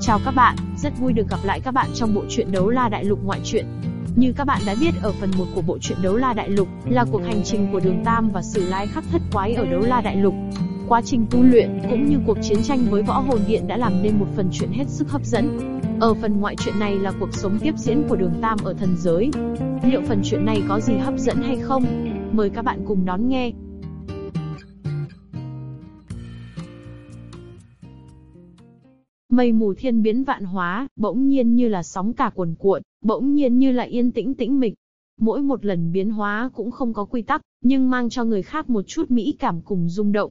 Chào các bạn, rất vui được gặp lại các bạn trong bộ truyện Đấu La Đại Lục ngoại truyện. Như các bạn đã biết ở phần 1 của bộ truyện Đấu La Đại Lục là cuộc hành trình của Đường Tam và Sử Lai khắc thất quái ở Đấu La Đại Lục. Quá trình tu luyện cũng như cuộc chiến tranh với võ hồn điện đã làm nên một phần truyện hết sức hấp dẫn. Ở phần ngoại truyện này là cuộc sống tiếp diễn của Đường Tam ở thần giới. Liệu phần truyện này có gì hấp dẫn hay không? Mời các bạn cùng đón nghe. Mây mù thiên biến vạn hóa, bỗng nhiên như là sóng cả cuồn cuộn, bỗng nhiên như là yên tĩnh tĩnh mịch. Mỗi một lần biến hóa cũng không có quy tắc, nhưng mang cho người khác một chút mỹ cảm cùng rung động.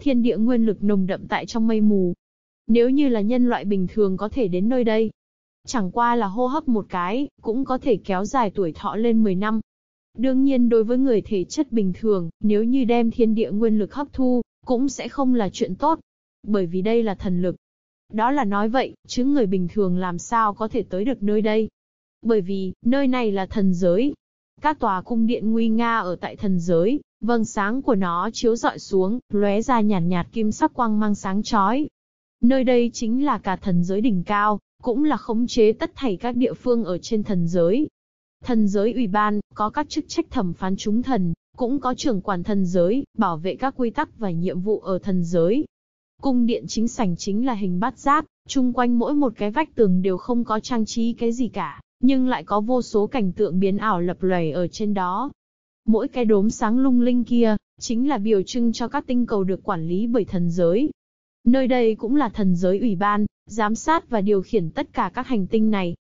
Thiên địa nguyên lực nồng đậm tại trong mây mù. Nếu như là nhân loại bình thường có thể đến nơi đây, chẳng qua là hô hấp một cái, cũng có thể kéo dài tuổi thọ lên 10 năm. Đương nhiên đối với người thể chất bình thường, nếu như đem thiên địa nguyên lực hấp thu, cũng sẽ không là chuyện tốt. Bởi vì đây là thần lực, đó là nói vậy, chứ người bình thường làm sao có thể tới được nơi đây. Bởi vì, nơi này là thần giới. Các tòa cung điện nguy nga ở tại thần giới, vầng sáng của nó chiếu rọi xuống, lóe ra nhàn nhạt, nhạt kim sắc quang mang sáng chói. Nơi đây chính là cả thần giới đỉnh cao, cũng là khống chế tất thảy các địa phương ở trên thần giới. Thần giới ủy ban, có các chức trách thẩm phán chúng thần, cũng có trưởng quản thần giới, bảo vệ các quy tắc và nhiệm vụ ở thần giới, Cung điện chính sảnh chính là hình bát giác, chung quanh mỗi một cái vách tường đều không có trang trí cái gì cả, nhưng lại có vô số cảnh tượng biến ảo lập lòe ở trên đó. Mỗi cái đốm sáng lung linh kia, chính là biểu trưng cho các tinh cầu được quản lý bởi thần giới. Nơi đây cũng là thần giới ủy ban, giám sát và điều khiển tất cả các hành tinh này.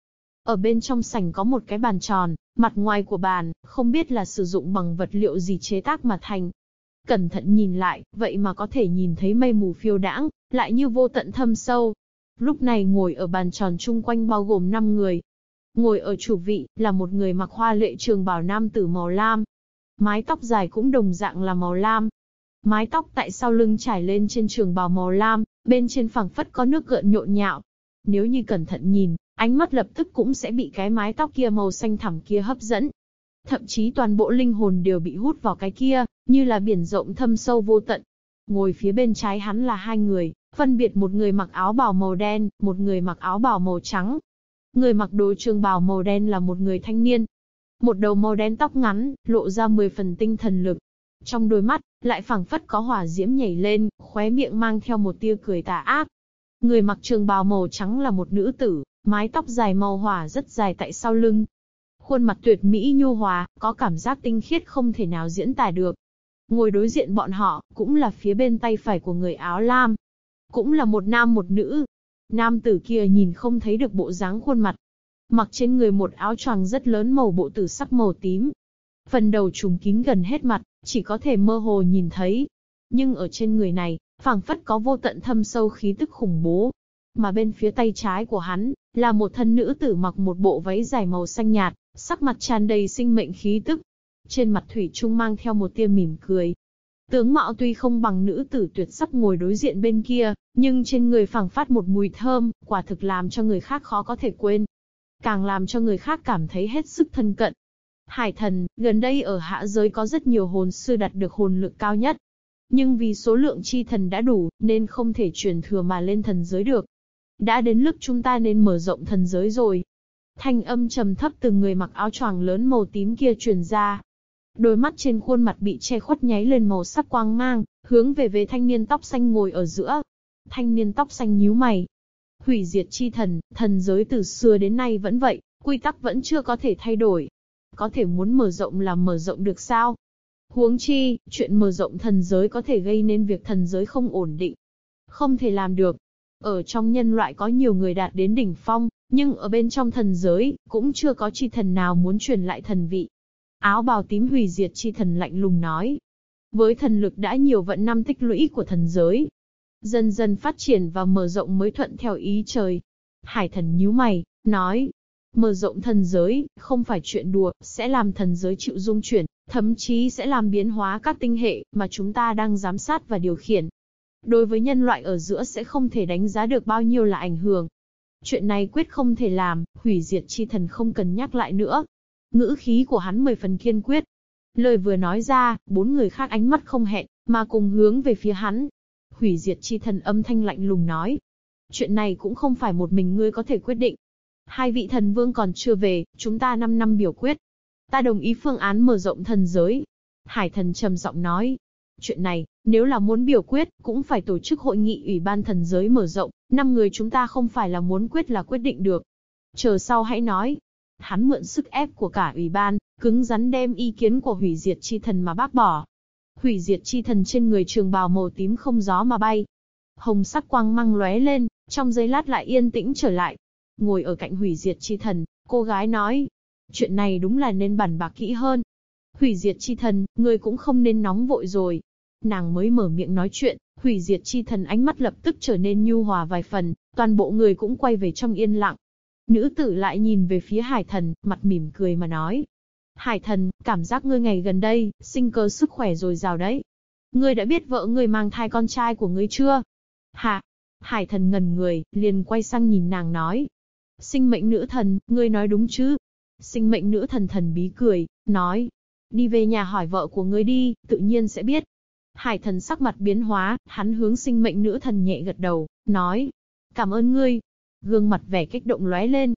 Ở bên trong sảnh có một cái bàn tròn, mặt ngoài của bàn, không biết là sử dụng bằng vật liệu gì chế tác mà thành, Cẩn thận nhìn lại, vậy mà có thể nhìn thấy mây mù phiêu đãng, lại như vô tận thâm sâu. Lúc này ngồi ở bàn tròn chung quanh bao gồm 5 người. Ngồi ở chủ vị, là một người mặc hoa lệ trường bào nam tử màu lam. Mái tóc dài cũng đồng dạng là màu lam. Mái tóc tại sau lưng trải lên trên trường bào màu lam, bên trên phẳng phất có nước gợn nhộn nhạo. Nếu như cẩn thận nhìn, ánh mắt lập tức cũng sẽ bị cái mái tóc kia màu xanh thẳm kia hấp dẫn. Thậm chí toàn bộ linh hồn đều bị hút vào cái kia, như là biển rộng thâm sâu vô tận. Ngồi phía bên trái hắn là hai người, phân biệt một người mặc áo bào màu đen, một người mặc áo bào màu trắng. Người mặc đồ trường bào màu đen là một người thanh niên. Một đầu màu đen tóc ngắn, lộ ra 10 phần tinh thần lực. Trong đôi mắt, lại phẳng phất có hỏa diễm nhảy lên, khóe miệng mang theo một tia cười tà ác. Người mặc trường bào màu trắng là một nữ tử, mái tóc dài màu hỏa rất dài tại sau lưng, Khuôn mặt tuyệt mỹ nhu hòa, có cảm giác tinh khiết không thể nào diễn tả được. Ngồi đối diện bọn họ, cũng là phía bên tay phải của người áo lam. Cũng là một nam một nữ. Nam tử kia nhìn không thấy được bộ dáng khuôn mặt. Mặc trên người một áo choàng rất lớn màu bộ tử sắc màu tím. Phần đầu trùng kín gần hết mặt, chỉ có thể mơ hồ nhìn thấy. Nhưng ở trên người này, phảng phất có vô tận thâm sâu khí tức khủng bố. Mà bên phía tay trái của hắn, là một thân nữ tử mặc một bộ váy dài màu xanh nhạt, sắc mặt tràn đầy sinh mệnh khí tức. Trên mặt Thủy Trung mang theo một tia mỉm cười. Tướng mạo tuy không bằng nữ tử tuyệt sắc ngồi đối diện bên kia, nhưng trên người phảng phát một mùi thơm, quả thực làm cho người khác khó có thể quên. Càng làm cho người khác cảm thấy hết sức thân cận. Hải thần, gần đây ở hạ giới có rất nhiều hồn sư đạt được hồn lực cao nhất. Nhưng vì số lượng chi thần đã đủ, nên không thể truyền thừa mà lên thần giới được. Đã đến lúc chúng ta nên mở rộng thần giới rồi. Thanh âm trầm thấp từ người mặc áo choàng lớn màu tím kia truyền ra. Đôi mắt trên khuôn mặt bị che khuất nháy lên màu sắc quang mang, hướng về về thanh niên tóc xanh ngồi ở giữa. Thanh niên tóc xanh nhíu mày. Hủy diệt chi thần, thần giới từ xưa đến nay vẫn vậy, quy tắc vẫn chưa có thể thay đổi. Có thể muốn mở rộng là mở rộng được sao? Huống chi, chuyện mở rộng thần giới có thể gây nên việc thần giới không ổn định. Không thể làm được. Ở trong nhân loại có nhiều người đạt đến đỉnh phong, nhưng ở bên trong thần giới, cũng chưa có chi thần nào muốn truyền lại thần vị. Áo bào tím hủy diệt chi thần lạnh lùng nói. Với thần lực đã nhiều vận năm tích lũy của thần giới, dần dần phát triển và mở rộng mới thuận theo ý trời. Hải thần nhíu mày, nói, mở rộng thần giới, không phải chuyện đùa, sẽ làm thần giới chịu dung chuyển, thậm chí sẽ làm biến hóa các tinh hệ mà chúng ta đang giám sát và điều khiển. Đối với nhân loại ở giữa sẽ không thể đánh giá được bao nhiêu là ảnh hưởng. Chuyện này quyết không thể làm, hủy diệt chi thần không cần nhắc lại nữa. Ngữ khí của hắn mười phần kiên quyết. Lời vừa nói ra, bốn người khác ánh mắt không hẹn, mà cùng hướng về phía hắn. Hủy diệt chi thần âm thanh lạnh lùng nói. chuyện này cũng không phải một mình ngươi có thể quyết định. Hai vị thần vương còn chưa về, chúng ta 5 năm biểu quyết. Ta đồng ý phương án mở rộng thần giới. Hải thần trầm giọng nói. Chuyện này, nếu là muốn biểu quyết, cũng phải tổ chức hội nghị ủy ban thần giới mở rộng, năm người chúng ta không phải là muốn quyết là quyết định được. Chờ sau hãy nói. Hắn mượn sức ép của cả ủy ban, cứng rắn đem ý kiến của hủy diệt chi thần mà bác bỏ. Hủy diệt chi thần trên người trường bào màu tím không gió mà bay. Hồng sắc quang măng lóe lên, trong giây lát lại yên tĩnh trở lại. Ngồi ở cạnh hủy diệt chi thần, cô gái nói. Chuyện này đúng là nên bàn bạc kỹ hơn. Hủy diệt chi thần, người cũng không nên nóng vội rồi. Nàng mới mở miệng nói chuyện, hủy diệt chi thần ánh mắt lập tức trở nên nhu hòa vài phần, toàn bộ người cũng quay về trong yên lặng. Nữ tử lại nhìn về phía hải thần, mặt mỉm cười mà nói. Hải thần, cảm giác ngươi ngày gần đây, sinh cơ sức khỏe rồi rào đấy. Ngươi đã biết vợ ngươi mang thai con trai của ngươi chưa? Hả? Hải thần ngần người, liền quay sang nhìn nàng nói. Sinh mệnh nữ thần, ngươi nói đúng chứ? Sinh mệnh nữ thần thần bí cười, nói. Đi về nhà hỏi vợ của ngươi đi, tự nhiên sẽ biết. Hải thần sắc mặt biến hóa, hắn hướng sinh mệnh nữ thần nhẹ gật đầu, nói. Cảm ơn ngươi. Gương mặt vẻ kích động lóe lên,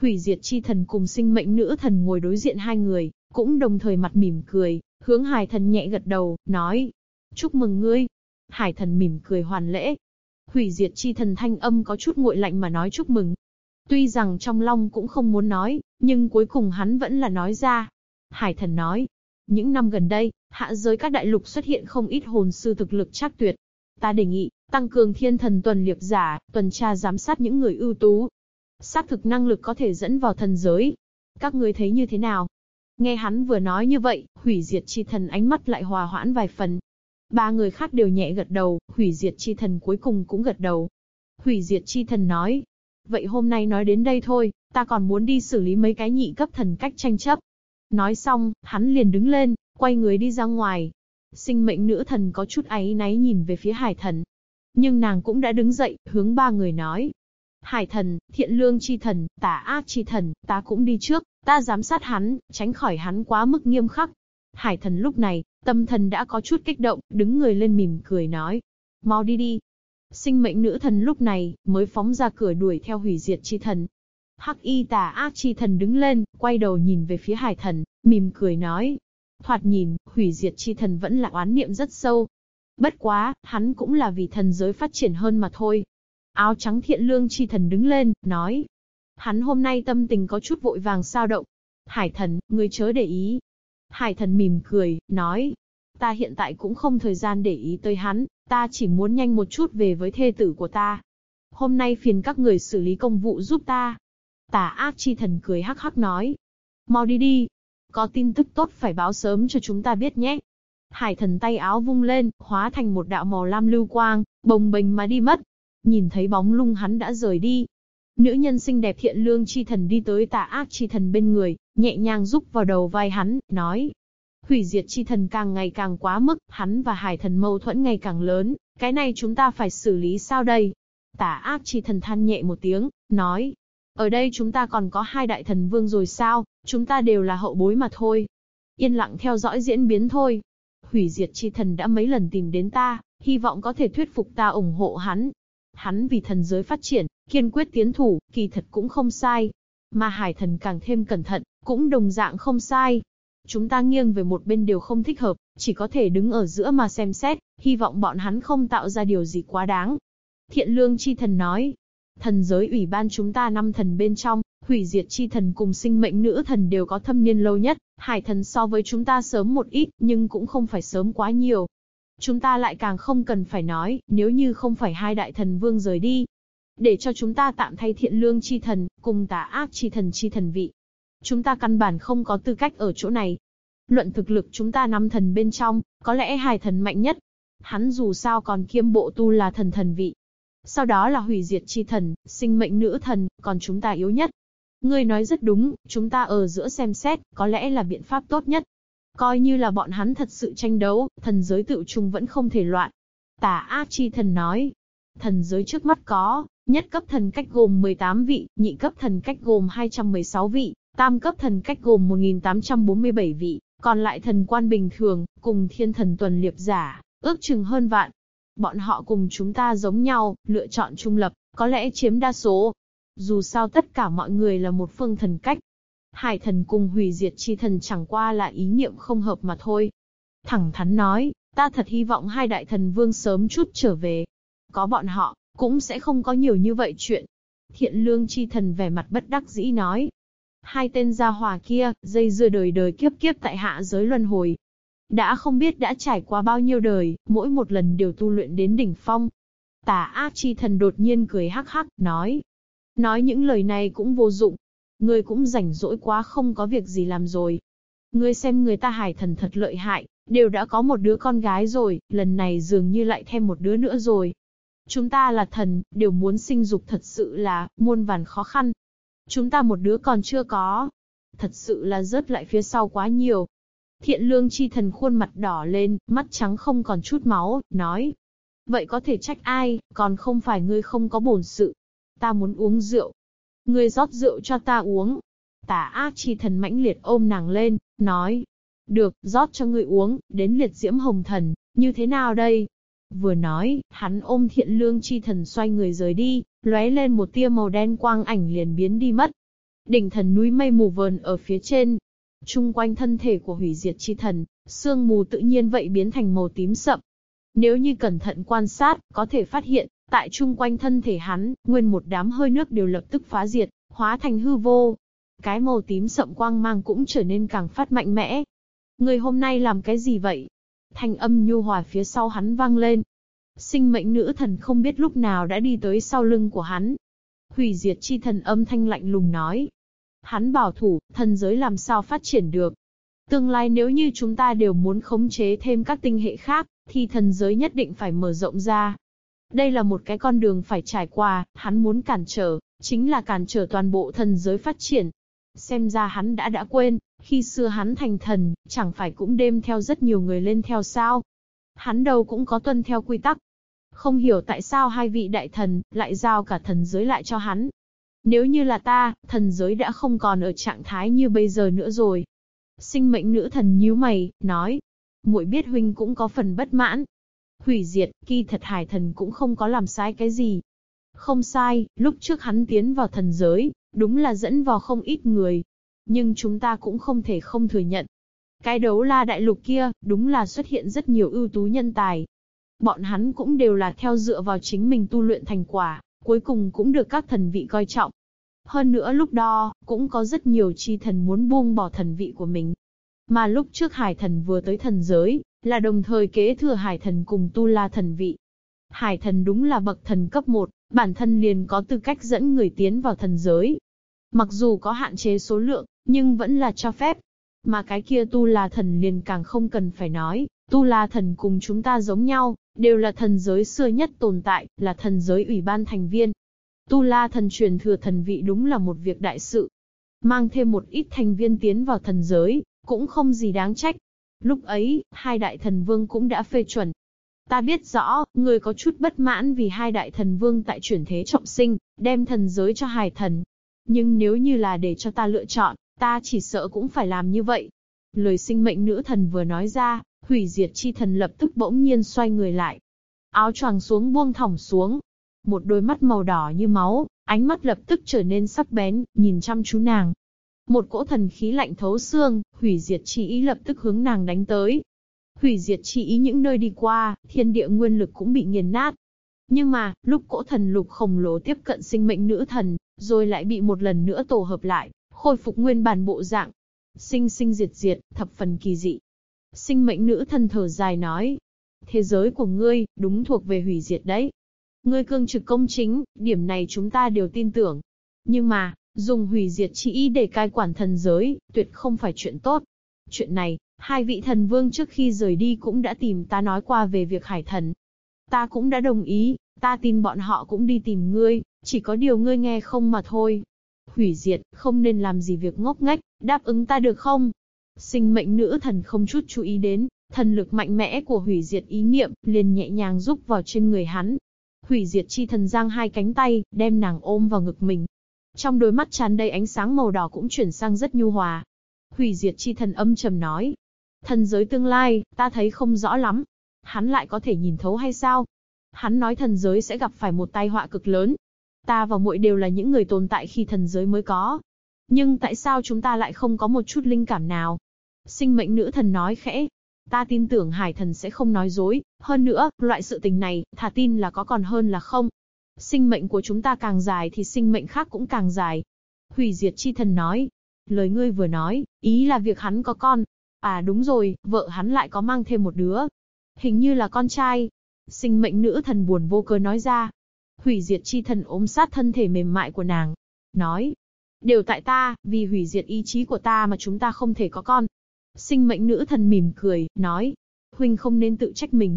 Hủy diệt chi thần cùng sinh mệnh nữ thần ngồi đối diện hai người, cũng đồng thời mặt mỉm cười, hướng hải thần nhẹ gật đầu, nói. Chúc mừng ngươi. Hải thần mỉm cười hoàn lễ. Hủy diệt chi thần thanh âm có chút nguội lạnh mà nói chúc mừng. Tuy rằng trong lòng cũng không muốn nói, nhưng cuối cùng hắn vẫn là nói ra. Hải thần nói. Những năm gần đây, hạ giới các đại lục xuất hiện không ít hồn sư thực lực chắc tuyệt. Ta đề nghị, tăng cường thiên thần tuần liệp giả, tuần tra giám sát những người ưu tú, xác thực năng lực có thể dẫn vào thần giới. Các ngươi thấy như thế nào? Nghe hắn vừa nói như vậy, hủy diệt chi thần ánh mắt lại hòa hoãn vài phần. Ba người khác đều nhẹ gật đầu, hủy diệt chi thần cuối cùng cũng gật đầu. Hủy diệt chi thần nói, vậy hôm nay nói đến đây thôi, ta còn muốn đi xử lý mấy cái nhị cấp thần cách tranh chấp. Nói xong, hắn liền đứng lên, quay người đi ra ngoài. Sinh mệnh nữ thần có chút áy náy nhìn về phía hải thần. Nhưng nàng cũng đã đứng dậy, hướng ba người nói, Hải thần, thiện lương chi thần, tà ác chi thần, ta cũng đi trước, ta giám sát hắn, tránh khỏi hắn quá mức nghiêm khắc. Hải thần lúc này, tâm thần đã có chút kích động, đứng người lên mỉm cười nói. Mau đi đi. Sinh mệnh nữ thần lúc này, mới phóng ra cửa đuổi theo hủy diệt chi thần. Hắc y tà ác chi thần đứng lên, quay đầu nhìn về phía hải thần, mỉm cười nói. Thoạt nhìn, hủy diệt chi thần vẫn là oán niệm rất sâu. Bất quá, hắn cũng là vì thần giới phát triển hơn mà thôi. Áo trắng thiện lương chi thần đứng lên, nói. Hắn hôm nay tâm tình có chút vội vàng sao động. Hải thần, ngươi chớ để ý. Hải thần mỉm cười, nói. Ta hiện tại cũng không thời gian để ý tới hắn, ta chỉ muốn nhanh một chút về với thê tử của ta. Hôm nay phiền các người xử lý công vụ giúp ta. Tà ác chi thần cười hắc hắc nói. Mau đi đi. Có tin tức tốt phải báo sớm cho chúng ta biết nhé. Hải thần tay áo vung lên, hóa thành một đạo màu lam lưu quang, bồng bềnh mà đi mất. Nhìn thấy bóng lung hắn đã rời đi. Nữ nhân xinh đẹp thiện lương chi thần đi tới tà ác chi thần bên người, nhẹ nhàng giúp vào đầu vai hắn, nói. Hủy diệt chi thần càng ngày càng quá mức, hắn và hải thần mâu thuẫn ngày càng lớn, cái này chúng ta phải xử lý sao đây? Tà ác chi thần than nhẹ một tiếng, nói. Ở đây chúng ta còn có hai đại thần vương rồi sao, chúng ta đều là hậu bối mà thôi. Yên lặng theo dõi diễn biến thôi. Hủy diệt chi thần đã mấy lần tìm đến ta, hy vọng có thể thuyết phục ta ủng hộ hắn, Hắn vì thần giới phát triển, kiên quyết tiến thủ, kỳ thật cũng không sai. Mà hải thần càng thêm cẩn thận, cũng đồng dạng không sai. Chúng ta nghiêng về một bên đều không thích hợp, chỉ có thể đứng ở giữa mà xem xét, hy vọng bọn hắn không tạo ra điều gì quá đáng. Thiện lương chi thần nói, thần giới ủy ban chúng ta năm thần bên trong, hủy diệt chi thần cùng sinh mệnh nữ thần đều có thâm niên lâu nhất, hải thần so với chúng ta sớm một ít, nhưng cũng không phải sớm quá nhiều. Chúng ta lại càng không cần phải nói, nếu như không phải hai đại thần vương rời đi. Để cho chúng ta tạm thay thiện lương chi thần, cùng tà ác chi thần chi thần vị. Chúng ta căn bản không có tư cách ở chỗ này. Luận thực lực chúng ta năm thần bên trong, có lẽ Hải thần mạnh nhất. Hắn dù sao còn kiêm bộ tu là thần thần vị. Sau đó là hủy diệt chi thần, sinh mệnh nữ thần, còn chúng ta yếu nhất. Ngươi nói rất đúng, chúng ta ở giữa xem xét, có lẽ là biện pháp tốt nhất. Coi như là bọn hắn thật sự tranh đấu, thần giới tự trung vẫn không thể loạn. Tà ác chi thần nói, thần giới trước mắt có, nhất cấp thần cách gồm 18 vị, nhị cấp thần cách gồm 216 vị, tam cấp thần cách gồm 1847 vị, còn lại thần quan bình thường, cùng thiên thần tuần liệp giả, ước chừng hơn vạn. Bọn họ cùng chúng ta giống nhau, lựa chọn trung lập, có lẽ chiếm đa số. Dù sao tất cả mọi người là một phương thần cách. Hải thần cùng hủy diệt chi thần chẳng qua là ý niệm không hợp mà thôi. Thẳng thắn nói, ta thật hy vọng hai đại thần vương sớm chút trở về. Có bọn họ, cũng sẽ không có nhiều như vậy chuyện. Thiện lương chi thần vẻ mặt bất đắc dĩ nói. Hai tên gia hòa kia, dây dưa đời đời kiếp kiếp tại hạ giới luân hồi. Đã không biết đã trải qua bao nhiêu đời, mỗi một lần đều tu luyện đến đỉnh phong. Tà ác chi thần đột nhiên cười hắc hắc, nói. Nói những lời này cũng vô dụng. Ngươi cũng rảnh rỗi quá không có việc gì làm rồi. Ngươi xem người ta hải thần thật lợi hại, đều đã có một đứa con gái rồi, lần này dường như lại thêm một đứa nữa rồi. Chúng ta là thần, đều muốn sinh dục thật sự là, muôn vàn khó khăn. Chúng ta một đứa còn chưa có. Thật sự là rớt lại phía sau quá nhiều. Thiện lương chi thần khuôn mặt đỏ lên, mắt trắng không còn chút máu, nói. Vậy có thể trách ai, còn không phải ngươi không có bổn sự. Ta muốn uống rượu. Ngươi rót rượu cho ta uống. Tả ác chi thần mãnh liệt ôm nàng lên, nói. Được, rót cho ngươi uống, đến liệt diễm hồng thần, như thế nào đây? Vừa nói, hắn ôm thiện lương chi thần xoay người rời đi, lóe lên một tia màu đen quang ảnh liền biến đi mất. Đỉnh thần núi mây mù vờn ở phía trên. Trung quanh thân thể của hủy diệt chi thần, sương mù tự nhiên vậy biến thành màu tím sậm. Nếu như cẩn thận quan sát, có thể phát hiện, tại trung quanh thân thể hắn, nguyên một đám hơi nước đều lập tức phá diệt, hóa thành hư vô. Cái màu tím sậm quang mang cũng trở nên càng phát mạnh mẽ. Người hôm nay làm cái gì vậy? Thanh âm nhu hòa phía sau hắn vang lên. Sinh mệnh nữ thần không biết lúc nào đã đi tới sau lưng của hắn. Hủy diệt chi thần âm thanh lạnh lùng nói. Hắn bảo thủ, thần giới làm sao phát triển được. Tương lai nếu như chúng ta đều muốn khống chế thêm các tinh hệ khác, thì thần giới nhất định phải mở rộng ra. Đây là một cái con đường phải trải qua, hắn muốn cản trở, chính là cản trở toàn bộ thần giới phát triển. Xem ra hắn đã đã quên, khi xưa hắn thành thần, chẳng phải cũng đêm theo rất nhiều người lên theo sao. Hắn đâu cũng có tuân theo quy tắc. Không hiểu tại sao hai vị đại thần lại giao cả thần giới lại cho hắn. Nếu như là ta, thần giới đã không còn ở trạng thái như bây giờ nữa rồi. Sinh mệnh nữ thần nhíu mày, nói. muội biết huynh cũng có phần bất mãn. Hủy diệt, kỳ thật hải thần cũng không có làm sai cái gì. Không sai, lúc trước hắn tiến vào thần giới, đúng là dẫn vào không ít người, nhưng chúng ta cũng không thể không thừa nhận. Cái đấu la đại lục kia, đúng là xuất hiện rất nhiều ưu tú nhân tài. Bọn hắn cũng đều là theo dựa vào chính mình tu luyện thành quả, cuối cùng cũng được các thần vị coi trọng. Hơn nữa lúc đó, cũng có rất nhiều chi thần muốn buông bỏ thần vị của mình. Mà lúc trước hải thần vừa tới thần giới, là đồng thời kế thừa hải thần cùng tu la thần vị. Hải thần đúng là bậc thần cấp 1, bản thân liền có tư cách dẫn người tiến vào thần giới. Mặc dù có hạn chế số lượng, nhưng vẫn là cho phép. Mà cái kia tu la thần liền càng không cần phải nói, tu la thần cùng chúng ta giống nhau, đều là thần giới xưa nhất tồn tại, là thần giới ủy ban thành viên. Tu la thần truyền thừa thần vị đúng là một việc đại sự. Mang thêm một ít thành viên tiến vào thần giới, cũng không gì đáng trách. Lúc ấy, hai đại thần vương cũng đã phê chuẩn. Ta biết rõ, người có chút bất mãn vì hai đại thần vương tại chuyển thế trọng sinh, đem thần giới cho hài thần. Nhưng nếu như là để cho ta lựa chọn, Ta chỉ sợ cũng phải làm như vậy. Lời sinh mệnh nữ thần vừa nói ra, hủy diệt chi thần lập tức bỗng nhiên xoay người lại. Áo choàng xuống buông thỏng xuống. Một đôi mắt màu đỏ như máu, ánh mắt lập tức trở nên sắc bén, nhìn chăm chú nàng. Một cỗ thần khí lạnh thấu xương, hủy diệt chi ý lập tức hướng nàng đánh tới. Hủy diệt chi ý những nơi đi qua, thiên địa nguyên lực cũng bị nghiền nát. Nhưng mà, lúc cỗ thần lục khổng lồ tiếp cận sinh mệnh nữ thần, rồi lại bị một lần nữa tổ hợp lại, khôi phục nguyên bản bộ dạng. Sinh sinh diệt diệt, thập phần kỳ dị. Sinh mệnh nữ thần thở dài nói. Thế giới của ngươi, đúng thuộc về hủy diệt đấy. Ngươi cương trực công chính, điểm này chúng ta đều tin tưởng. Nhưng mà, dùng hủy diệt chỉ ý để cai quản thần giới, tuyệt không phải chuyện tốt. Chuyện này, hai vị thần vương trước khi rời đi cũng đã tìm ta nói qua về việc hải thần. Ta cũng đã đồng ý, ta tin bọn họ cũng đi tìm ngươi, chỉ có điều ngươi nghe không mà thôi hủy diệt, không nên làm gì việc ngốc nghếch, đáp ứng ta được không? Sinh mệnh nữ thần không chút chú ý đến, thần lực mạnh mẽ của hủy diệt ý niệm, liền nhẹ nhàng giúp vào trên người hắn. Hủy diệt chi thần giang hai cánh tay, đem nàng ôm vào ngực mình. Trong đôi mắt tràn đầy ánh sáng màu đỏ cũng chuyển sang rất nhu hòa. Hủy diệt chi thần âm trầm nói. Thần giới tương lai, ta thấy không rõ lắm. Hắn lại có thể nhìn thấu hay sao? Hắn nói thần giới sẽ gặp phải một tai họa cực lớn. Ta và muội đều là những người tồn tại khi thần giới mới có. Nhưng tại sao chúng ta lại không có một chút linh cảm nào? Sinh mệnh nữ thần nói khẽ. Ta tin tưởng hải thần sẽ không nói dối, hơn nữa, loại sự tình này, thả tin là có còn hơn là không. Sinh mệnh của chúng ta càng dài thì sinh mệnh khác cũng càng dài. Hủy diệt chi thần nói. Lời ngươi vừa nói, ý là việc hắn có con. À đúng rồi, vợ hắn lại có mang thêm một đứa. Hình như là con trai. Sinh mệnh nữ thần buồn vô cớ nói ra. Hủy diệt chi thần ôm sát thân thể mềm mại của nàng. Nói. Đều tại ta, vì hủy diệt ý chí của ta mà chúng ta không thể có con. Sinh mệnh nữ thần mỉm cười, nói. Huynh không nên tự trách mình.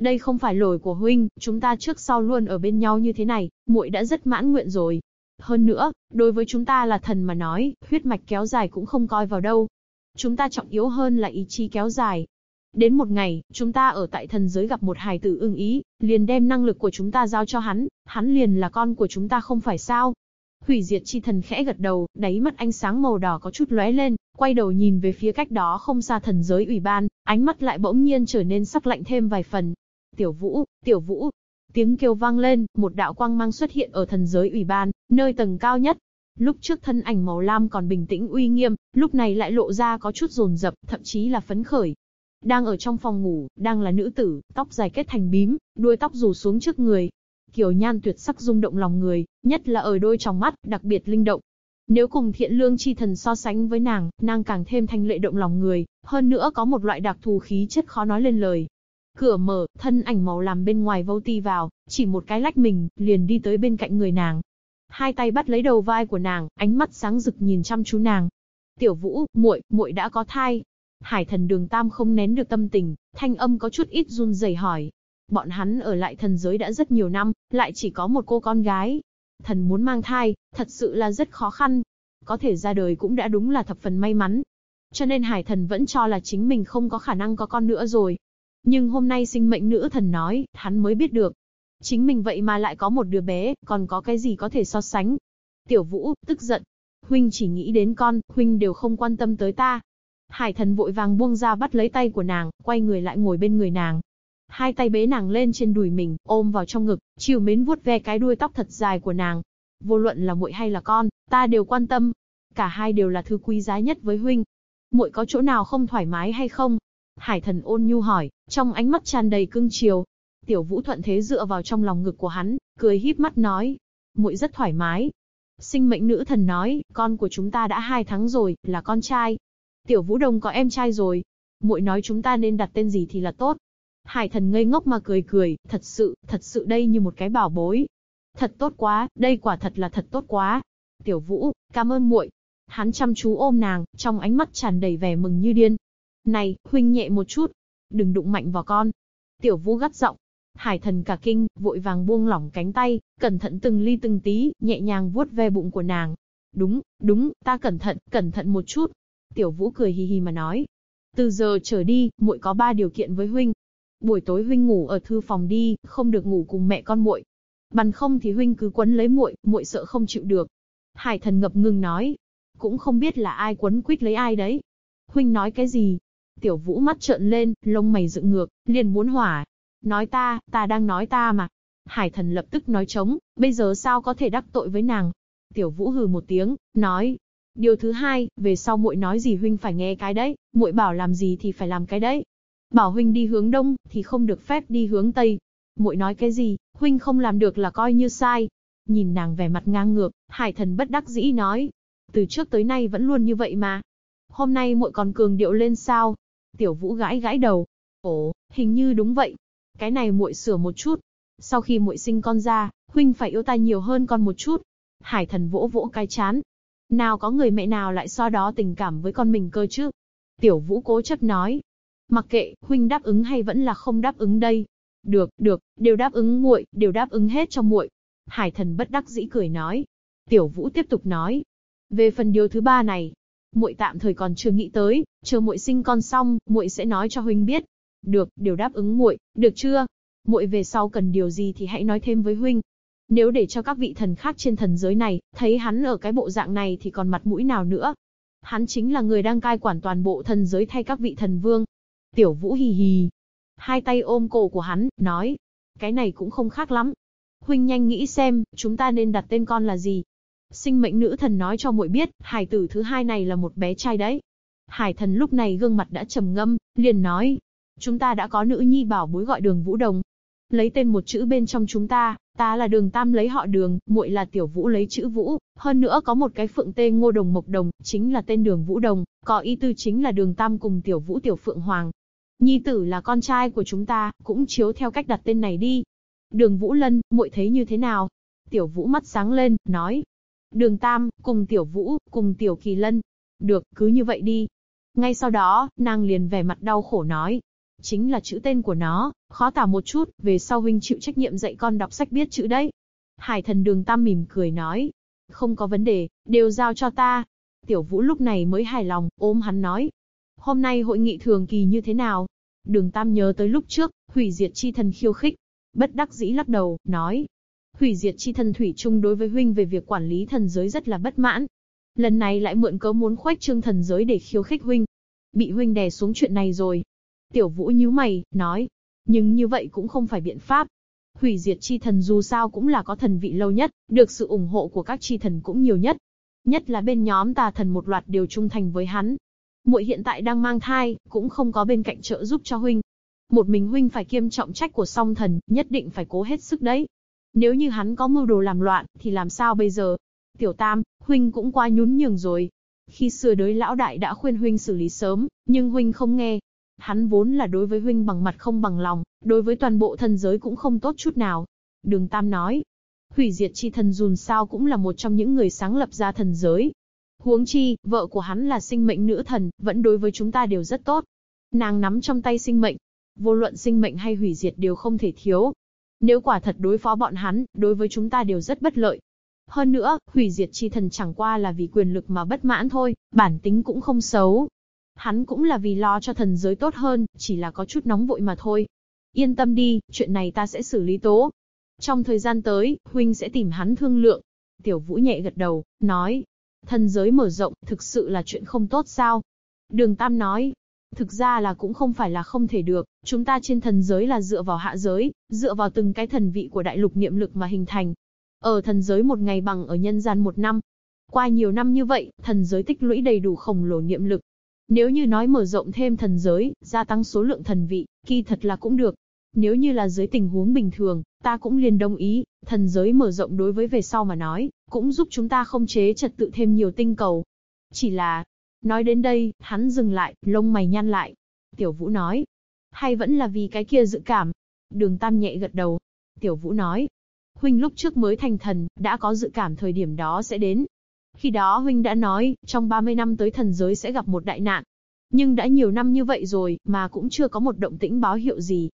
Đây không phải lỗi của huynh, chúng ta trước sau luôn ở bên nhau như thế này, muội đã rất mãn nguyện rồi. Hơn nữa, đối với chúng ta là thần mà nói, huyết mạch kéo dài cũng không coi vào đâu. Chúng ta trọng yếu hơn là ý chí kéo dài. Đến một ngày, chúng ta ở tại thần giới gặp một hài tử ưng ý, liền đem năng lực của chúng ta giao cho hắn, hắn liền là con của chúng ta không phải sao. Hủy diệt chi thần khẽ gật đầu, đáy mắt ánh sáng màu đỏ có chút lóe lên, quay đầu nhìn về phía cách đó không xa thần giới ủy ban, ánh mắt lại bỗng nhiên trở nên sắc lạnh thêm vài phần. Tiểu Vũ, Tiểu Vũ, tiếng kêu vang lên, một đạo quang mang xuất hiện ở thần giới ủy ban, nơi tầng cao nhất. Lúc trước thân ảnh màu lam còn bình tĩnh uy nghiêm, lúc này lại lộ ra có chút rồn rập, thậm chí là phấn khởi. Đang ở trong phòng ngủ, đang là nữ tử, tóc dài kết thành bím, đuôi tóc rủ xuống trước người. Kiều nhan tuyệt sắc rung động lòng người, nhất là ở đôi tròng mắt, đặc biệt linh động. Nếu cùng thiện lương chi thần so sánh với nàng, nàng càng thêm thanh lệ động lòng người, hơn nữa có một loại đặc thù khí chất khó nói lên lời. Cửa mở, thân ảnh màu làm bên ngoài vô ti vào, chỉ một cái lách mình, liền đi tới bên cạnh người nàng. Hai tay bắt lấy đầu vai của nàng, ánh mắt sáng rực nhìn chăm chú nàng. Tiểu Vũ, muội, muội đã có thai. Hải thần đường Tam không nén được tâm tình, thanh âm có chút ít run rẩy hỏi. Bọn hắn ở lại thần giới đã rất nhiều năm, lại chỉ có một cô con gái. Thần muốn mang thai, thật sự là rất khó khăn. Có thể ra đời cũng đã đúng là thập phần may mắn. Cho nên hải thần vẫn cho là chính mình không có khả năng có con nữa rồi. Nhưng hôm nay sinh mệnh nữ thần nói, hắn mới biết được. Chính mình vậy mà lại có một đứa bé, còn có cái gì có thể so sánh. Tiểu Vũ, tức giận. Huynh chỉ nghĩ đến con, Huynh đều không quan tâm tới ta. Hải thần vội vàng buông ra bắt lấy tay của nàng, quay người lại ngồi bên người nàng. Hai tay bế nàng lên trên đùi mình, ôm vào trong ngực, chiều mến vuốt ve cái đuôi tóc thật dài của nàng. Vô luận là muội hay là con, ta đều quan tâm. Cả hai đều là thứ quý giá nhất với huynh. Muội có chỗ nào không thoải mái hay không? Hải thần ôn nhu hỏi, trong ánh mắt tràn đầy cưng chiều. Tiểu Vũ thuận thế dựa vào trong lòng ngực của hắn, cười híp mắt nói. muội rất thoải mái. Sinh mệnh nữ thần nói, con của chúng ta đã hai tháng rồi, là con trai. Tiểu Vũ Đông có em trai rồi. muội nói chúng ta nên đặt tên gì thì là tốt. Hải thần ngây ngốc mà cười cười, thật sự, thật sự đây như một cái bảo bối. Thật tốt quá, đây quả thật là thật tốt quá. Tiểu Vũ, cảm ơn muội. Hắn chăm chú ôm nàng, trong ánh mắt tràn đầy vẻ mừng như điên. Này, huynh nhẹ một chút. Đừng đụng mạnh vào con. Tiểu Vũ gắt giọng. Hải thần cả kinh, vội vàng buông lỏng cánh tay, cẩn thận từng ly từng tí, nhẹ nhàng vuốt ve bụng của nàng. Đúng, đúng, ta cẩn thận, cẩn thận một chút. Tiểu Vũ cười hì hì mà nói. Từ giờ trở đi, muội có ba điều kiện với huynh. Buổi tối huynh ngủ ở thư phòng đi, không được ngủ cùng mẹ con muội. Bằng không thì huynh cứ quấn lấy muội, muội sợ không chịu được. Hải thần ngập ngừng nói. Cũng không biết là ai quấn quýt lấy ai đấy. Huynh nói cái gì? Tiểu Vũ mắt trợn lên, lông mày dựng ngược, liền muốn hỏa. Nói ta, ta đang nói ta mà. Hải thần lập tức nói trống, bây giờ sao có thể đắc tội với nàng. Tiểu Vũ hừ một tiếng, nói. Điều thứ hai, về sau muội nói gì huynh phải nghe cái đấy, muội bảo làm gì thì phải làm cái đấy. Bảo huynh đi hướng đông, thì không được phép đi hướng tây. Muội nói cái gì, huynh không làm được là coi như sai. Nhìn nàng vẻ mặt ngang ngược, hải thần bất đắc dĩ nói. Từ trước tới nay vẫn luôn như vậy mà. Hôm nay muội còn cường điệu lên sao? Tiểu Vũ gãi gãi đầu. Ồ, hình như đúng vậy. Cái này muội sửa một chút. Sau khi muội sinh con ra, huynh phải yêu ta nhiều hơn con một chút. Hải thần vỗ vỗ cái chán. Nào có người mẹ nào lại so đó tình cảm với con mình cơ chứ? Tiểu Vũ cố chấp nói. Mặc kệ, huynh đáp ứng hay vẫn là không đáp ứng đây. Được, được, đều đáp ứng muội, đều đáp ứng hết cho muội. Hải thần bất đắc dĩ cười nói. Tiểu Vũ tiếp tục nói. Về phần điều thứ ba này, muội tạm thời còn chưa nghĩ tới, chờ muội sinh con xong, muội sẽ nói cho huynh biết. Được, đều đáp ứng muội, được chưa? Muội về sau cần điều gì thì hãy nói thêm với huynh. Nếu để cho các vị thần khác trên thần giới này, thấy hắn ở cái bộ dạng này thì còn mặt mũi nào nữa. Hắn chính là người đang cai quản toàn bộ thần giới thay các vị thần vương. Tiểu Vũ hì hì. Hai tay ôm cổ của hắn, nói. Cái này cũng không khác lắm. Huynh nhanh nghĩ xem, chúng ta nên đặt tên con là gì? Sinh mệnh nữ thần nói cho muội biết, hải tử thứ hai này là một bé trai đấy. Hải thần lúc này gương mặt đã trầm ngâm, liền nói. Chúng ta đã có nữ nhi bảo bối gọi đường Vũ Đồng. Lấy tên một chữ bên trong chúng ta, ta là đường Tam lấy họ đường, muội là tiểu Vũ lấy chữ Vũ, hơn nữa có một cái phượng tên ngô đồng mộc đồng, chính là tên đường Vũ Đồng, có ý tư chính là đường Tam cùng tiểu Vũ tiểu Phượng Hoàng. Nhi tử là con trai của chúng ta, cũng chiếu theo cách đặt tên này đi. Đường Vũ Lân, muội thấy như thế nào? Tiểu Vũ mắt sáng lên, nói. Đường Tam, cùng Tiểu Vũ, cùng Tiểu Kỳ Lân. Được, cứ như vậy đi. Ngay sau đó, nàng liền vẻ mặt đau khổ nói. Chính là chữ tên của nó, khó tả một chút, về sau huynh chịu trách nhiệm dạy con đọc sách biết chữ đấy. Hải thần đường Tam mỉm cười nói. Không có vấn đề, đều giao cho ta. Tiểu Vũ lúc này mới hài lòng, ôm hắn nói. Hôm nay hội nghị thường kỳ như thế nào? Đường Tam nhớ tới lúc trước, hủy diệt chi thần khiêu khích. Bất đắc dĩ lắc đầu, nói. Hủy diệt chi thần thủy chung đối với huynh về việc quản lý thần giới rất là bất mãn. Lần này lại mượn cớ muốn khoách trương thần giới để khiêu khích huynh. Bị huynh đè xuống chuyện này rồi. Tiểu vũ nhíu mày, nói. Nhưng như vậy cũng không phải biện pháp. Hủy diệt chi thần dù sao cũng là có thần vị lâu nhất, được sự ủng hộ của các chi thần cũng nhiều nhất. Nhất là bên nhóm tà thần một loạt đều trung thành với hắn. Muội hiện tại đang mang thai, cũng không có bên cạnh trợ giúp cho huynh. Một mình huynh phải kiêm trọng trách của song thần, nhất định phải cố hết sức đấy. Nếu như hắn có mưu đồ làm loạn, thì làm sao bây giờ? Tiểu Tam, huynh cũng qua nhún nhường rồi. Khi xưa đối lão đại đã khuyên huynh xử lý sớm, nhưng huynh không nghe. Hắn vốn là đối với huynh bằng mặt không bằng lòng, đối với toàn bộ thần giới cũng không tốt chút nào. Đường Tam nói, hủy diệt chi thần dùn sao cũng là một trong những người sáng lập ra thần giới. Huống chi, vợ của hắn là sinh mệnh nữ thần, vẫn đối với chúng ta đều rất tốt. Nàng nắm trong tay sinh mệnh. Vô luận sinh mệnh hay hủy diệt đều không thể thiếu, nếu quả thật đối phó bọn hắn, đối với chúng ta đều rất bất lợi. Hơn nữa, hủy diệt chi thần chẳng qua là vì quyền lực mà bất mãn thôi, bản tính cũng không xấu. Hắn cũng là vì lo cho thần giới tốt hơn, chỉ là có chút nóng vội mà thôi. Yên tâm đi, chuyện này ta sẽ xử lý tố. Trong thời gian tới, huynh sẽ tìm hắn thương lượng. Tiểu Vũ nhẹ gật đầu, nói. Thần giới mở rộng, thực sự là chuyện không tốt sao? Đường Tam nói, Thực ra là cũng không phải là không thể được, chúng ta trên thần giới là dựa vào hạ giới, dựa vào từng cái thần vị của đại lục niệm lực mà hình thành. Ở thần giới một ngày bằng ở nhân gian một năm. Qua nhiều năm như vậy, thần giới tích lũy đầy đủ khổng lồ niệm lực. Nếu như nói mở rộng thêm thần giới, gia tăng số lượng thần vị, kỳ thật là cũng được. Nếu như là dưới tình huống bình thường, ta cũng liền đồng ý, thần giới mở rộng đối với về sau mà nói, cũng giúp chúng ta không chế trật tự thêm nhiều tinh cầu. Chỉ là, Nói đến đây, hắn dừng lại, lông mày nhăn lại. Tiểu Vũ nói, hay vẫn là vì cái kia dự cảm? Đường Tam nhẹ gật đầu. Tiểu Vũ nói, Huynh lúc trước mới thành thần, đã có dự cảm thời điểm đó sẽ đến. Khi đó Huynh đã nói, trong 30 năm tới thần giới sẽ gặp một đại nạn. Nhưng đã nhiều năm như vậy rồi, mà cũng chưa có một động tĩnh báo hiệu gì.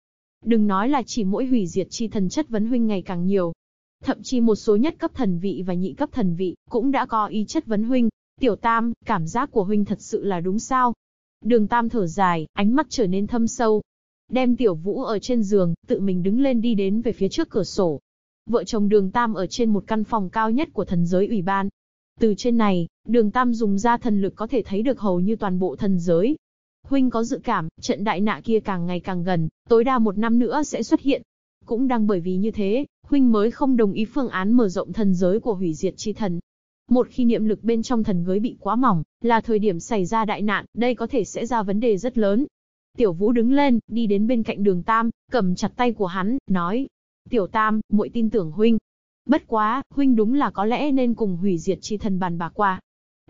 Đừng nói là chỉ mỗi hủy diệt chi thần chất vấn Huynh ngày càng nhiều. Thậm chí một số nhất cấp thần vị và nhị cấp thần vị, cũng đã có ý chất vấn Huynh. Tiểu Tam, cảm giác của huynh thật sự là đúng sao? Đường Tam thở dài, ánh mắt trở nên thâm sâu. Đem Tiểu Vũ ở trên giường, tự mình đứng lên đi đến về phía trước cửa sổ. Vợ chồng Đường Tam ở trên một căn phòng cao nhất của thần giới ủy ban. Từ trên này, Đường Tam dùng ra thần lực có thể thấy được hầu như toàn bộ thần giới. Huynh có dự cảm, trận đại nạ kia càng ngày càng gần, tối đa một năm nữa sẽ xuất hiện. Cũng đang bởi vì như thế, Huynh mới không đồng ý phương án mở rộng thần giới của hủy diệt chi thần. Một khi niệm lực bên trong thần giới bị quá mỏng, là thời điểm xảy ra đại nạn, đây có thể sẽ ra vấn đề rất lớn. Tiểu Vũ đứng lên, đi đến bên cạnh đường Tam, cầm chặt tay của hắn, nói. Tiểu Tam, muội tin tưởng huynh. Bất quá, huynh đúng là có lẽ nên cùng hủy diệt chi thần bàn bạc qua.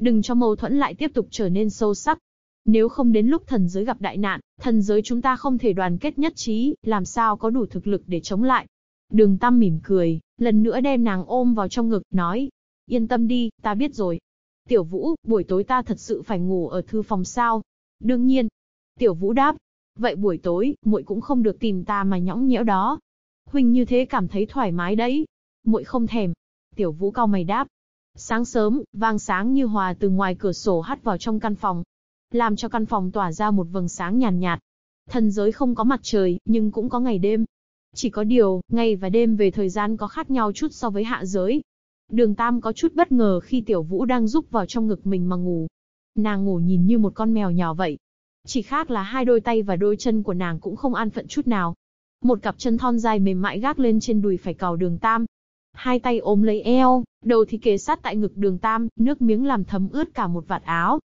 Đừng cho mâu thuẫn lại tiếp tục trở nên sâu sắc. Nếu không đến lúc thần giới gặp đại nạn, thần giới chúng ta không thể đoàn kết nhất trí, làm sao có đủ thực lực để chống lại. Đường Tam mỉm cười, lần nữa đem nàng ôm vào trong ngực, nói, Yên tâm đi, ta biết rồi. Tiểu Vũ, buổi tối ta thật sự phải ngủ ở thư phòng sao? Đương nhiên. Tiểu Vũ đáp. Vậy buổi tối, muội cũng không được tìm ta mà nhõng nhẽo đó. Huynh như thế cảm thấy thoải mái đấy. Muội không thèm. Tiểu Vũ cau mày đáp. Sáng sớm, vang sáng như hòa từ ngoài cửa sổ hắt vào trong căn phòng. Làm cho căn phòng tỏa ra một vầng sáng nhàn nhạt, nhạt. Thần giới không có mặt trời, nhưng cũng có ngày đêm. Chỉ có điều, ngày và đêm về thời gian có khác nhau chút so với hạ giới. Đường Tam có chút bất ngờ khi Tiểu Vũ đang rúc vào trong ngực mình mà ngủ. Nàng ngủ nhìn như một con mèo nhỏ vậy. Chỉ khác là hai đôi tay và đôi chân của nàng cũng không an phận chút nào. Một cặp chân thon dài mềm mại gác lên trên đùi phải cào đường tam. Hai tay ôm lấy eo, đầu thì kề sát tại ngực đường tam, nước miếng làm thấm ướt cả một vạt áo.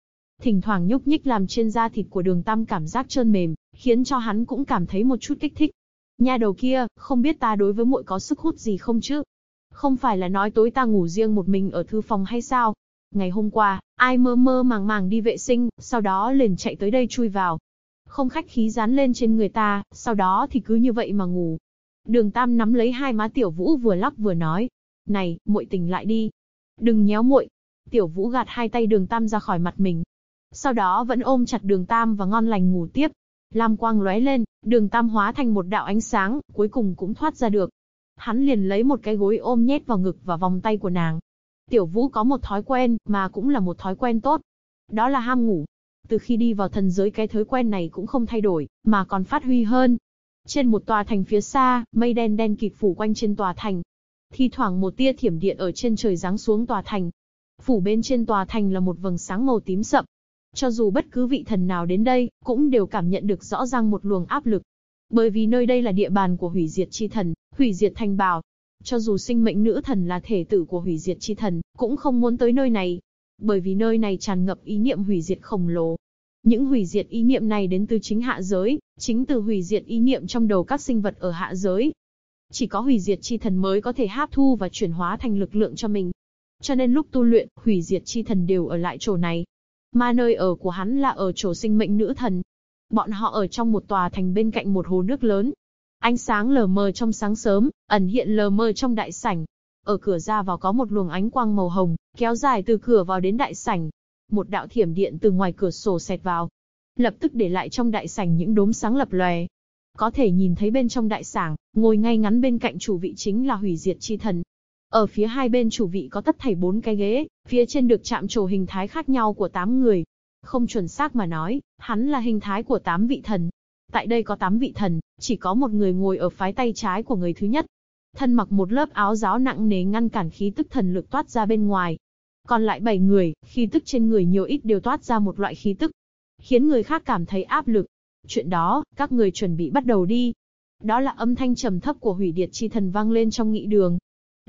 Thỉnh thoảng nhúc nhích làm trên da thịt của đường tam cảm giác trơn mềm, khiến cho hắn cũng cảm thấy một chút kích thích. Nha đầu kia, không biết ta đối với muội có sức hút gì không chứ? Không phải là nói tối ta ngủ riêng một mình ở thư phòng hay sao? Ngày hôm qua, ai mơ mơ màng màng đi vệ sinh, sau đó liền chạy tới đây chui vào. Không khách khí dán lên trên người ta, sau đó thì cứ như vậy mà ngủ. Đường Tam nắm lấy hai má Tiểu Vũ vừa lắc vừa nói. Này, muội tỉnh lại đi. Đừng nhéo muội. Tiểu Vũ gạt hai tay đường Tam ra khỏi mặt mình. Sau đó vẫn ôm chặt đường Tam và ngon lành ngủ tiếp. Lam quang lóe lên, đường Tam hóa thành một đạo ánh sáng, cuối cùng cũng thoát ra được. Hắn liền lấy một cái gối ôm nhét vào ngực và vòng tay của nàng. Tiểu Vũ có một thói quen, mà cũng là một thói quen tốt. Đó là ham ngủ. Từ khi đi vào thần giới cái thói quen này cũng không thay đổi, mà còn phát huy hơn. Trên một tòa thành phía xa, mây đen đen kịt phủ quanh trên tòa thành. Thi thoảng một tia thiểm điện ở trên trời giáng xuống tòa thành. Phủ bên trên tòa thành là một vầng sáng màu tím sậm. Cho dù bất cứ vị thần nào đến đây, cũng đều cảm nhận được rõ ràng một luồng áp lực. Bởi vì nơi đây là địa bàn của hủy diệt chi thần, hủy diệt thành bào. cho dù sinh mệnh nữ thần là thể tử của hủy diệt chi thần, cũng không muốn tới nơi này. Bởi vì nơi này tràn ngập ý niệm hủy diệt khổng lồ. Những hủy diệt ý niệm này đến từ chính hạ giới, chính từ hủy diệt ý niệm trong đầu các sinh vật ở hạ giới. Chỉ có hủy diệt chi thần mới có thể hấp thu và chuyển hóa thành lực lượng cho mình. Cho nên lúc tu luyện, hủy diệt chi thần đều ở lại chỗ này. Mà nơi ở của hắn là ở chỗ sinh mệnh nữ thần. Bọn họ ở trong một tòa thành bên cạnh một hồ nước lớn, Ánh sáng lờ mờ trong sáng sớm, ẩn hiện lờ mờ trong đại sảnh. Ở cửa ra vào có một luồng ánh quang màu hồng, kéo dài từ cửa vào đến đại sảnh. Một đạo thiểm điện từ ngoài cửa sổ xẹt vào. Lập tức để lại trong đại sảnh những đốm sáng lập lòe. Có thể nhìn thấy bên trong đại sảnh, ngồi ngay ngắn bên cạnh chủ vị chính là hủy diệt chi thần. Ở phía hai bên chủ vị có tất thảy bốn cái ghế, phía trên được chạm trổ hình thái khác nhau của tám người. Không chuẩn xác mà nói, hắn là hình thái của tám vị thần, Tại đây có tám vị thần, chỉ có một người ngồi ở phái tay trái của người thứ nhất. Thân mặc một lớp áo giáo nặng nề ngăn cản khí tức thần lực toát ra bên ngoài. Còn lại bảy người, khí tức trên người nhiều ít đều toát ra một loại khí tức, khiến người khác cảm thấy áp lực. Chuyện đó, các người chuẩn bị bắt đầu đi. Đó là âm thanh trầm thấp của hủy điệt chi thần vang lên trong nghị đường.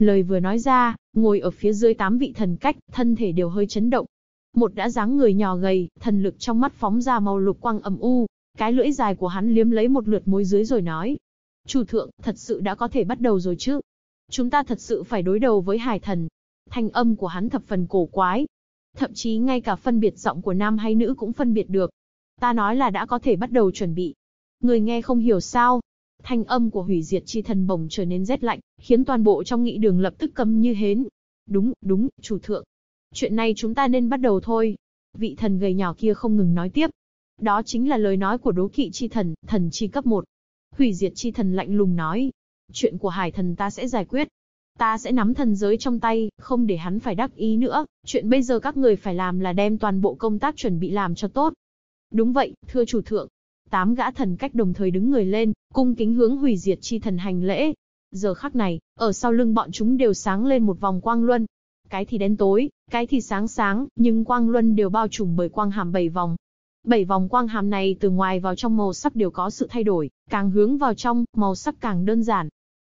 Lời vừa nói ra, ngồi ở phía dưới tám vị thần cách, thân thể đều hơi chấn động. Một đã dáng người nhỏ gầy, thần lực trong mắt phóng ra màu lục quang ẩm u, cái lưỡi dài của hắn liếm lấy một lượt môi dưới rồi nói. Chủ thượng, thật sự đã có thể bắt đầu rồi chứ? Chúng ta thật sự phải đối đầu với hải thần. Thanh âm của hắn thập phần cổ quái. Thậm chí ngay cả phân biệt giọng của nam hay nữ cũng phân biệt được. Ta nói là đã có thể bắt đầu chuẩn bị. Người nghe không hiểu sao. Thanh âm của hủy diệt chi thần bổng trở nên rét lạnh, khiến toàn bộ trong nghị đường lập tức câm như hến. Đúng, đúng, chủ thượng. Chuyện này chúng ta nên bắt đầu thôi. Vị thần gầy nhỏ kia không ngừng nói tiếp, đó chính là lời nói của đố kỵ chi thần, thần chi cấp 1. Hủy diệt chi thần lạnh lùng nói. Chuyện của hải thần ta sẽ giải quyết. Ta sẽ nắm thần giới trong tay, không để hắn phải đắc ý nữa. Chuyện bây giờ các người phải làm là đem toàn bộ công tác chuẩn bị làm cho tốt. Đúng vậy, thưa chủ thượng. Tám gã thần cách đồng thời đứng người lên, cung kính hướng hủy diệt chi thần hành lễ. Giờ khắc này, ở sau lưng bọn chúng đều sáng lên một vòng quang luân. Cái thì đen tối, cái thì sáng sáng, nhưng quang luân đều bao trùm bởi quang hàm bảy vòng. Bảy vòng quang hàm này từ ngoài vào trong màu sắc đều có sự thay đổi, càng hướng vào trong, màu sắc càng đơn giản.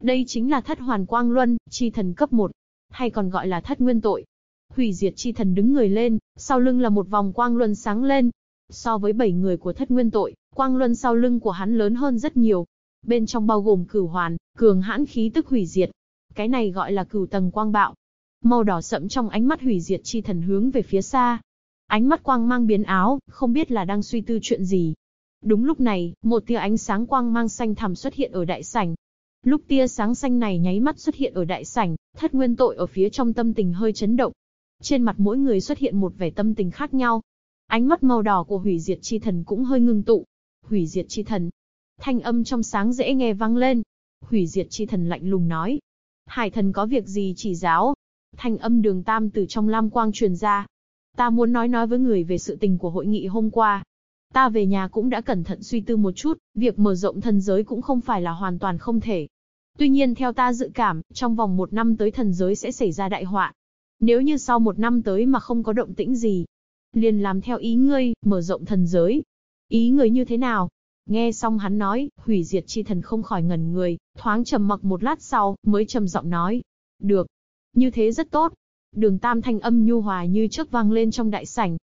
Đây chính là thất hoàn quang luân, chi thần cấp 1, hay còn gọi là thất nguyên tội. Hủy diệt chi thần đứng người lên, sau lưng là một vòng quang luân sáng lên. So với bảy người của thất nguyên tội, quang luân sau lưng của hắn lớn hơn rất nhiều. Bên trong bao gồm cửu hoàn, cường hãn khí tức hủy diệt. Cái này gọi là cửu tầng quang bạo. Màu đỏ sẫm trong ánh mắt hủy diệt chi thần hướng về phía xa, Ánh mắt quang mang biến áo, không biết là đang suy tư chuyện gì. Đúng lúc này, một tia ánh sáng quang mang xanh thẳm xuất hiện ở đại sảnh. Lúc tia sáng xanh này nháy mắt xuất hiện ở đại sảnh, thất nguyên tội ở phía trong tâm tình hơi chấn động. Trên mặt mỗi người xuất hiện một vẻ tâm tình khác nhau. Ánh mắt màu đỏ của hủy diệt chi thần cũng hơi ngưng tụ. Hủy diệt chi thần. Thanh âm trong sáng dễ nghe vang lên. Hủy diệt chi thần lạnh lùng nói. Hải thần có việc gì chỉ giáo? Thanh âm đường tam từ trong lam quang truyền ra, Ta muốn nói nói với người về sự tình của hội nghị hôm qua. Ta về nhà cũng đã cẩn thận suy tư một chút, việc mở rộng thần giới cũng không phải là hoàn toàn không thể. Tuy nhiên theo ta dự cảm, trong vòng một năm tới thần giới sẽ xảy ra đại họa. Nếu như sau một năm tới mà không có động tĩnh gì, liền làm theo ý ngươi, mở rộng thần giới. Ý người như thế nào? Nghe xong hắn nói, hủy diệt chi thần không khỏi ngẩn người, thoáng trầm mặc một lát sau, mới trầm giọng nói. Được. Như thế rất tốt. Đường tam thanh âm nhu hòa như trước vang lên trong đại sảnh.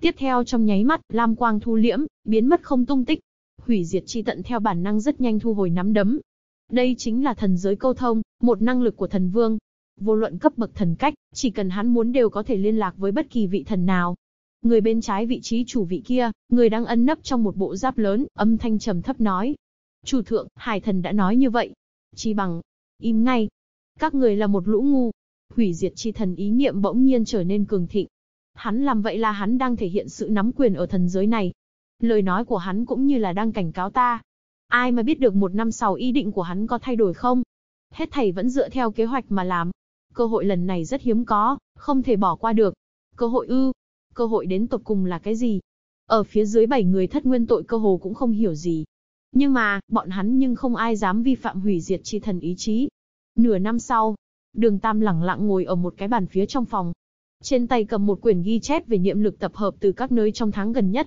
Tiếp theo trong nháy mắt, lam quang thu liễm, biến mất không tung tích. Hủy diệt chi tận theo bản năng rất nhanh thu hồi nắm đấm. Đây chính là thần giới câu thông, một năng lực của thần vương. Vô luận cấp bậc thần cách, chỉ cần hắn muốn đều có thể liên lạc với bất kỳ vị thần nào, Người bên trái vị trí chủ vị kia, người đang ân nấp trong một bộ giáp lớn, âm thanh trầm thấp nói. Chủ thượng, hải thần đã nói như vậy. Chi bằng, im ngay. Các người là một lũ ngu. Hủy diệt chi thần ý niệm bỗng nhiên trở nên cường thịnh. Hắn làm vậy là hắn đang thể hiện sự nắm quyền ở thần giới này. Lời nói của hắn cũng như là đang cảnh cáo ta. Ai mà biết được một năm sau ý định của hắn có thay đổi không? Hết thầy vẫn dựa theo kế hoạch mà làm. Cơ hội lần này rất hiếm có, không thể bỏ qua được. Cơ hội ư, cơ hội đến tột cùng là cái gì? Ở phía dưới bảy người thất nguyên tội cơ hồ cũng không hiểu gì. Nhưng mà, bọn hắn nhưng không ai dám vi phạm hủy diệt chi thần ý chí. Nửa năm sau, đường Tam lẳng lặng ngồi ở một cái bàn phía trong phòng. Trên tay cầm một quyển ghi chép về niệm lực tập hợp từ các nơi trong tháng gần nhất.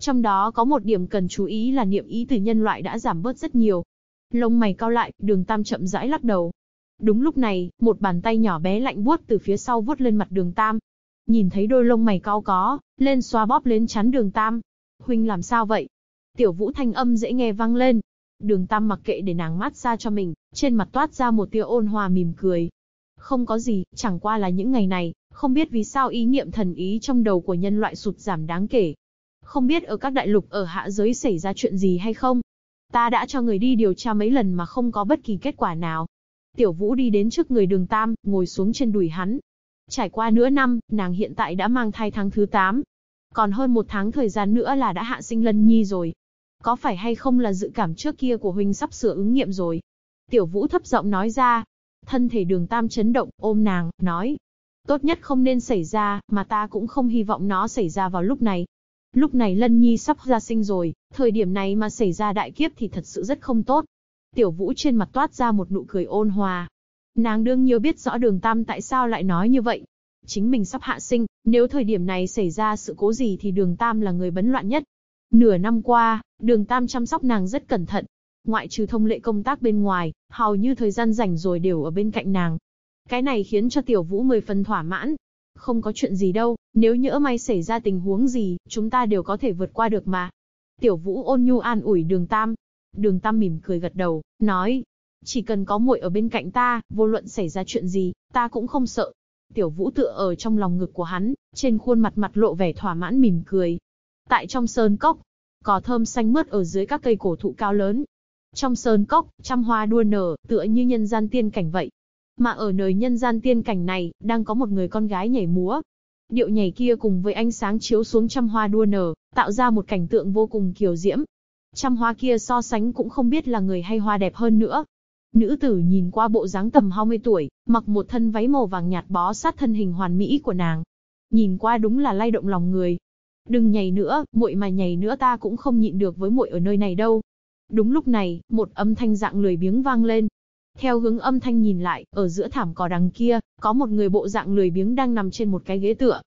Trong đó có một điểm cần chú ý là niệm ý từ nhân loại đã giảm bớt rất nhiều. Lông mày cao lại, đường Tam chậm rãi lắc đầu. Đúng lúc này, một bàn tay nhỏ bé lạnh buốt từ phía sau vuốt lên mặt đường Tam, Nhìn thấy đôi lông mày cao có, lên xoa bóp lên chắn đường Tam. Huynh làm sao vậy? Tiểu vũ thanh âm dễ nghe vang lên. Đường Tam mặc kệ để nàng mát xa cho mình, trên mặt toát ra một tia ôn hòa mỉm cười. Không có gì, chẳng qua là những ngày này, không biết vì sao ý niệm thần ý trong đầu của nhân loại sụt giảm đáng kể. Không biết ở các đại lục ở hạ giới xảy ra chuyện gì hay không? Ta đã cho người đi điều tra mấy lần mà không có bất kỳ kết quả nào. Tiểu Vũ đi đến trước người đường Tam, ngồi xuống trên đùi hắn, Trải qua nửa năm, nàng hiện tại đã mang thai tháng thứ 8. Còn hơn một tháng thời gian nữa là đã hạ sinh lân nhi rồi. Có phải hay không là dự cảm trước kia của huynh sắp sửa ứng nghiệm rồi? Tiểu vũ thấp giọng nói ra. Thân thể đường tam chấn động, ôm nàng, nói. Tốt nhất không nên xảy ra, mà ta cũng không hy vọng nó xảy ra vào lúc này. Lúc này Lân Nhi sắp ra sinh rồi, thời điểm này mà xảy ra đại kiếp thì thật sự rất không tốt. Tiểu Vũ trên mặt toát ra một nụ cười ôn hòa, Nàng đương nhiều biết rõ đường Tam tại sao lại nói như vậy. Chính mình sắp hạ sinh, nếu thời điểm này xảy ra sự cố gì thì đường Tam là người bấn loạn nhất. Nửa năm qua, đường Tam chăm sóc nàng rất cẩn thận. Ngoại trừ thông lệ công tác bên ngoài, hầu như thời gian rảnh rồi đều ở bên cạnh nàng. Cái này khiến cho tiểu vũ mười phần thỏa mãn. Không có chuyện gì đâu, nếu nhỡ may xảy ra tình huống gì, chúng ta đều có thể vượt qua được mà. Tiểu vũ ôn nhu an ủi đường Tam. Đường Tam mỉm cười gật đầu, nói, chỉ cần có muội ở bên cạnh ta, vô luận xảy ra chuyện gì, ta cũng không sợ. Tiểu Vũ tựa ở trong lòng ngực của hắn, trên khuôn mặt mặt lộ vẻ thỏa mãn mỉm cười. Tại trong sơn cốc, cỏ thơm xanh mướt ở dưới các cây cổ thụ cao lớn. Trong sơn cốc, trăm hoa đua nở, tựa như nhân gian tiên cảnh vậy. Mà ở nơi nhân gian tiên cảnh này, đang có một người con gái nhảy múa. Điệu nhảy kia cùng với ánh sáng chiếu xuống trăm hoa đua nở, tạo ra một cảnh tượng vô cùng kiều diễm. Trăm hoa kia so sánh cũng không biết là người hay hoa đẹp hơn nữa. Nữ tử nhìn qua bộ dáng tầm 20 tuổi, mặc một thân váy màu vàng nhạt bó sát thân hình hoàn mỹ của nàng. Nhìn qua đúng là lay động lòng người. Đừng nhảy nữa, muội mà nhảy nữa ta cũng không nhịn được với muội ở nơi này đâu. Đúng lúc này, một âm thanh dạng lười biếng vang lên. Theo hướng âm thanh nhìn lại, ở giữa thảm cỏ đằng kia, có một người bộ dạng lười biếng đang nằm trên một cái ghế tựa.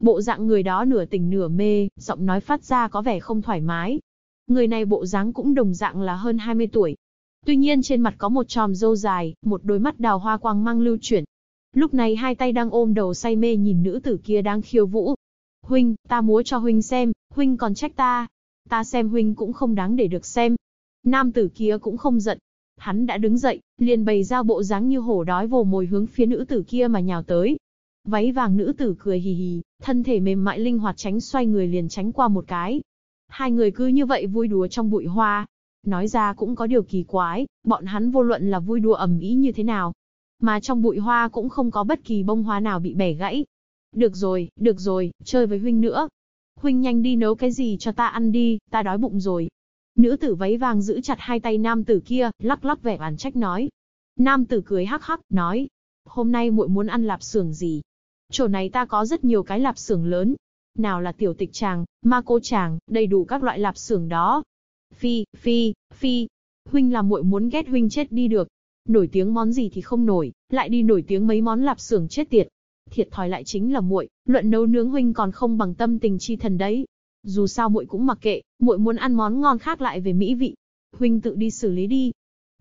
Bộ dạng người đó nửa tỉnh nửa mê, giọng nói phát ra có vẻ không thoải mái. Người này bộ dáng cũng đồng dạng là hơn 20 tuổi, Tuy nhiên trên mặt có một tròm râu dài, một đôi mắt đào hoa quang mang lưu chuyển. Lúc này hai tay đang ôm đầu say mê nhìn nữ tử kia đang khiêu vũ. Huynh, ta múa cho huynh xem, huynh còn trách ta. Ta xem huynh cũng không đáng để được xem. Nam tử kia cũng không giận. Hắn đã đứng dậy, liền bày ra bộ dáng như hổ đói vồ mồi hướng phía nữ tử kia mà nhào tới. Váy vàng nữ tử cười hì hì, thân thể mềm mại linh hoạt tránh xoay người liền tránh qua một cái. Hai người cứ như vậy vui đùa trong bụi hoa, Nói ra cũng có điều kỳ quái, bọn hắn vô luận là vui đùa ầm ĩ như thế nào. Mà trong bụi hoa cũng không có bất kỳ bông hoa nào bị bẻ gãy. Được rồi, được rồi, chơi với huynh nữa. Huynh nhanh đi nấu cái gì cho ta ăn đi, ta đói bụng rồi. Nữ tử váy vàng giữ chặt hai tay nam tử kia, lắc lắc vẻ oán trách nói. Nam tử cười hắc hắc, nói. Hôm nay muội muốn ăn lạp xưởng gì? Chỗ này ta có rất nhiều cái lạp xưởng lớn. Nào là tiểu tịch chàng, ma cô chàng, đầy đủ các loại lạp xưởng đó. Phi, phi, phi. Huynh là muội muốn ghét huynh chết đi được. Nổi tiếng món gì thì không nổi, lại đi nổi tiếng mấy món lạp xưởng chết tiệt. Thiệt thòi lại chính là muội, luận nấu nướng huynh còn không bằng tâm tình chi thần đấy. Dù sao muội cũng mặc kệ, muội muốn ăn món ngon khác lại về mỹ vị. Huynh tự đi xử lý đi.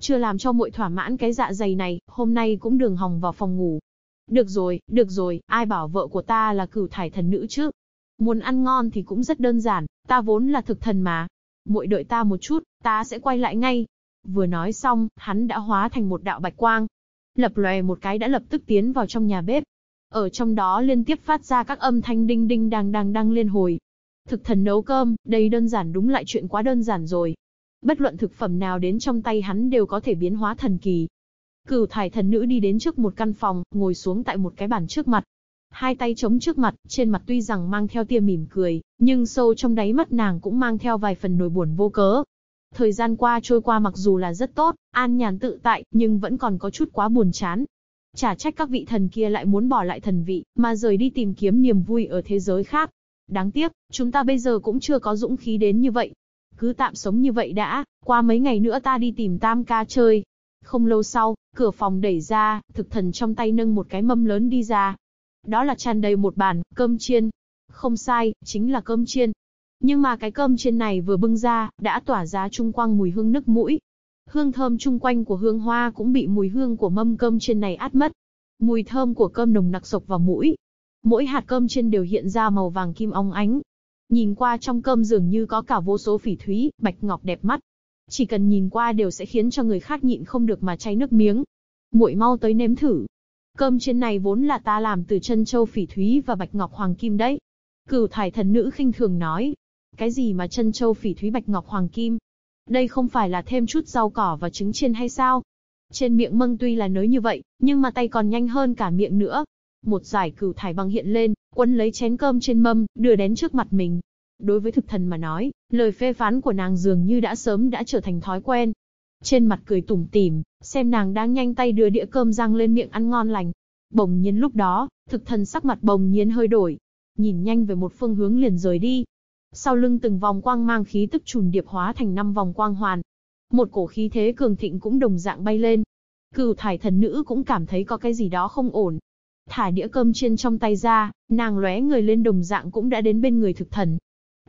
Chưa làm cho muội thỏa mãn cái dạ dày này, hôm nay cũng đường hòng vào phòng ngủ. Được rồi, được rồi, ai bảo vợ của ta là cửu thải thần nữ chứ? Muốn ăn ngon thì cũng rất đơn giản, ta vốn là thực thần mà. Muội đợi ta một chút, ta sẽ quay lại ngay. Vừa nói xong, hắn đã hóa thành một đạo bạch quang. Lập lòe một cái đã lập tức tiến vào trong nhà bếp. Ở trong đó liên tiếp phát ra các âm thanh đinh đinh đang đang đang liên hồi. Thực thần nấu cơm, đây đơn giản đúng lại chuyện quá đơn giản rồi. Bất luận thực phẩm nào đến trong tay hắn đều có thể biến hóa thần kỳ. Cửu thải thần nữ đi đến trước một căn phòng, ngồi xuống tại một cái bàn trước mặt. Hai tay chống trước mặt, trên mặt tuy rằng mang theo tia mỉm cười, nhưng sâu trong đáy mắt nàng cũng mang theo vài phần nỗi buồn vô cớ. Thời gian qua trôi qua mặc dù là rất tốt, an nhàn tự tại, nhưng vẫn còn có chút quá buồn chán. Chả trách các vị thần kia lại muốn bỏ lại thần vị, mà rời đi tìm kiếm niềm vui ở thế giới khác. Đáng tiếc, chúng ta bây giờ cũng chưa có dũng khí đến như vậy. Cứ tạm sống như vậy đã, qua mấy ngày nữa ta đi tìm tam ca chơi. Không lâu sau, cửa phòng đẩy ra, thực thần trong tay nâng một cái mâm lớn đi ra. Đó là tràn đầy một bàn, cơm chiên. Không sai, chính là cơm chiên. Nhưng mà cái cơm chiên này vừa bưng ra, đã tỏa ra trung quanh mùi hương nức mũi. Hương thơm chung quanh của hương hoa cũng bị mùi hương của mâm cơm chiên này át mất. Mùi thơm của cơm nồng nặc sộc vào mũi. Mỗi hạt cơm chiên đều hiện ra màu vàng kim óng ánh. Nhìn qua trong cơm dường như có cả vô số phỉ thúy, bạch ngọc đẹp mắt. Chỉ cần nhìn qua đều sẽ khiến cho người khác nhịn không được mà cháy nước miếng. Muội mau tới nếm thử. Cơm trên này vốn là ta làm từ chân châu phỉ thúy và bạch ngọc hoàng kim đấy. Cửu thải thần nữ khinh thường nói. Cái gì mà chân châu phỉ thúy bạch ngọc hoàng kim? Đây không phải là thêm chút rau cỏ và trứng chiên hay sao? Trên miệng mâng tuy là nới như vậy, nhưng mà tay còn nhanh hơn cả miệng nữa. Một giải cửu thải băng hiện lên, quấn lấy chén cơm trên mâm, đưa đến trước mặt mình. Đối với thực thần mà nói, lời phê phán của nàng dường như đã sớm đã trở thành thói quen. Trên mặt cười tủm tỉm, xem nàng đang nhanh tay đưa đĩa cơm rang lên miệng ăn ngon lành. Bồng nhiên lúc đó, thực thần sắc mặt bồng nhiên hơi đổi. Nhìn nhanh về một phương hướng liền rời đi. Sau lưng từng vòng quang mang khí tức trùn điệp hóa thành năm vòng quang hoàn. Một cổ khí thế cường thịnh cũng đồng dạng bay lên. Cửu thải thần nữ cũng cảm thấy có cái gì đó không ổn. Thả đĩa cơm chiên trong tay ra, nàng lóe người lên đồng dạng cũng đã đến bên người thực thần.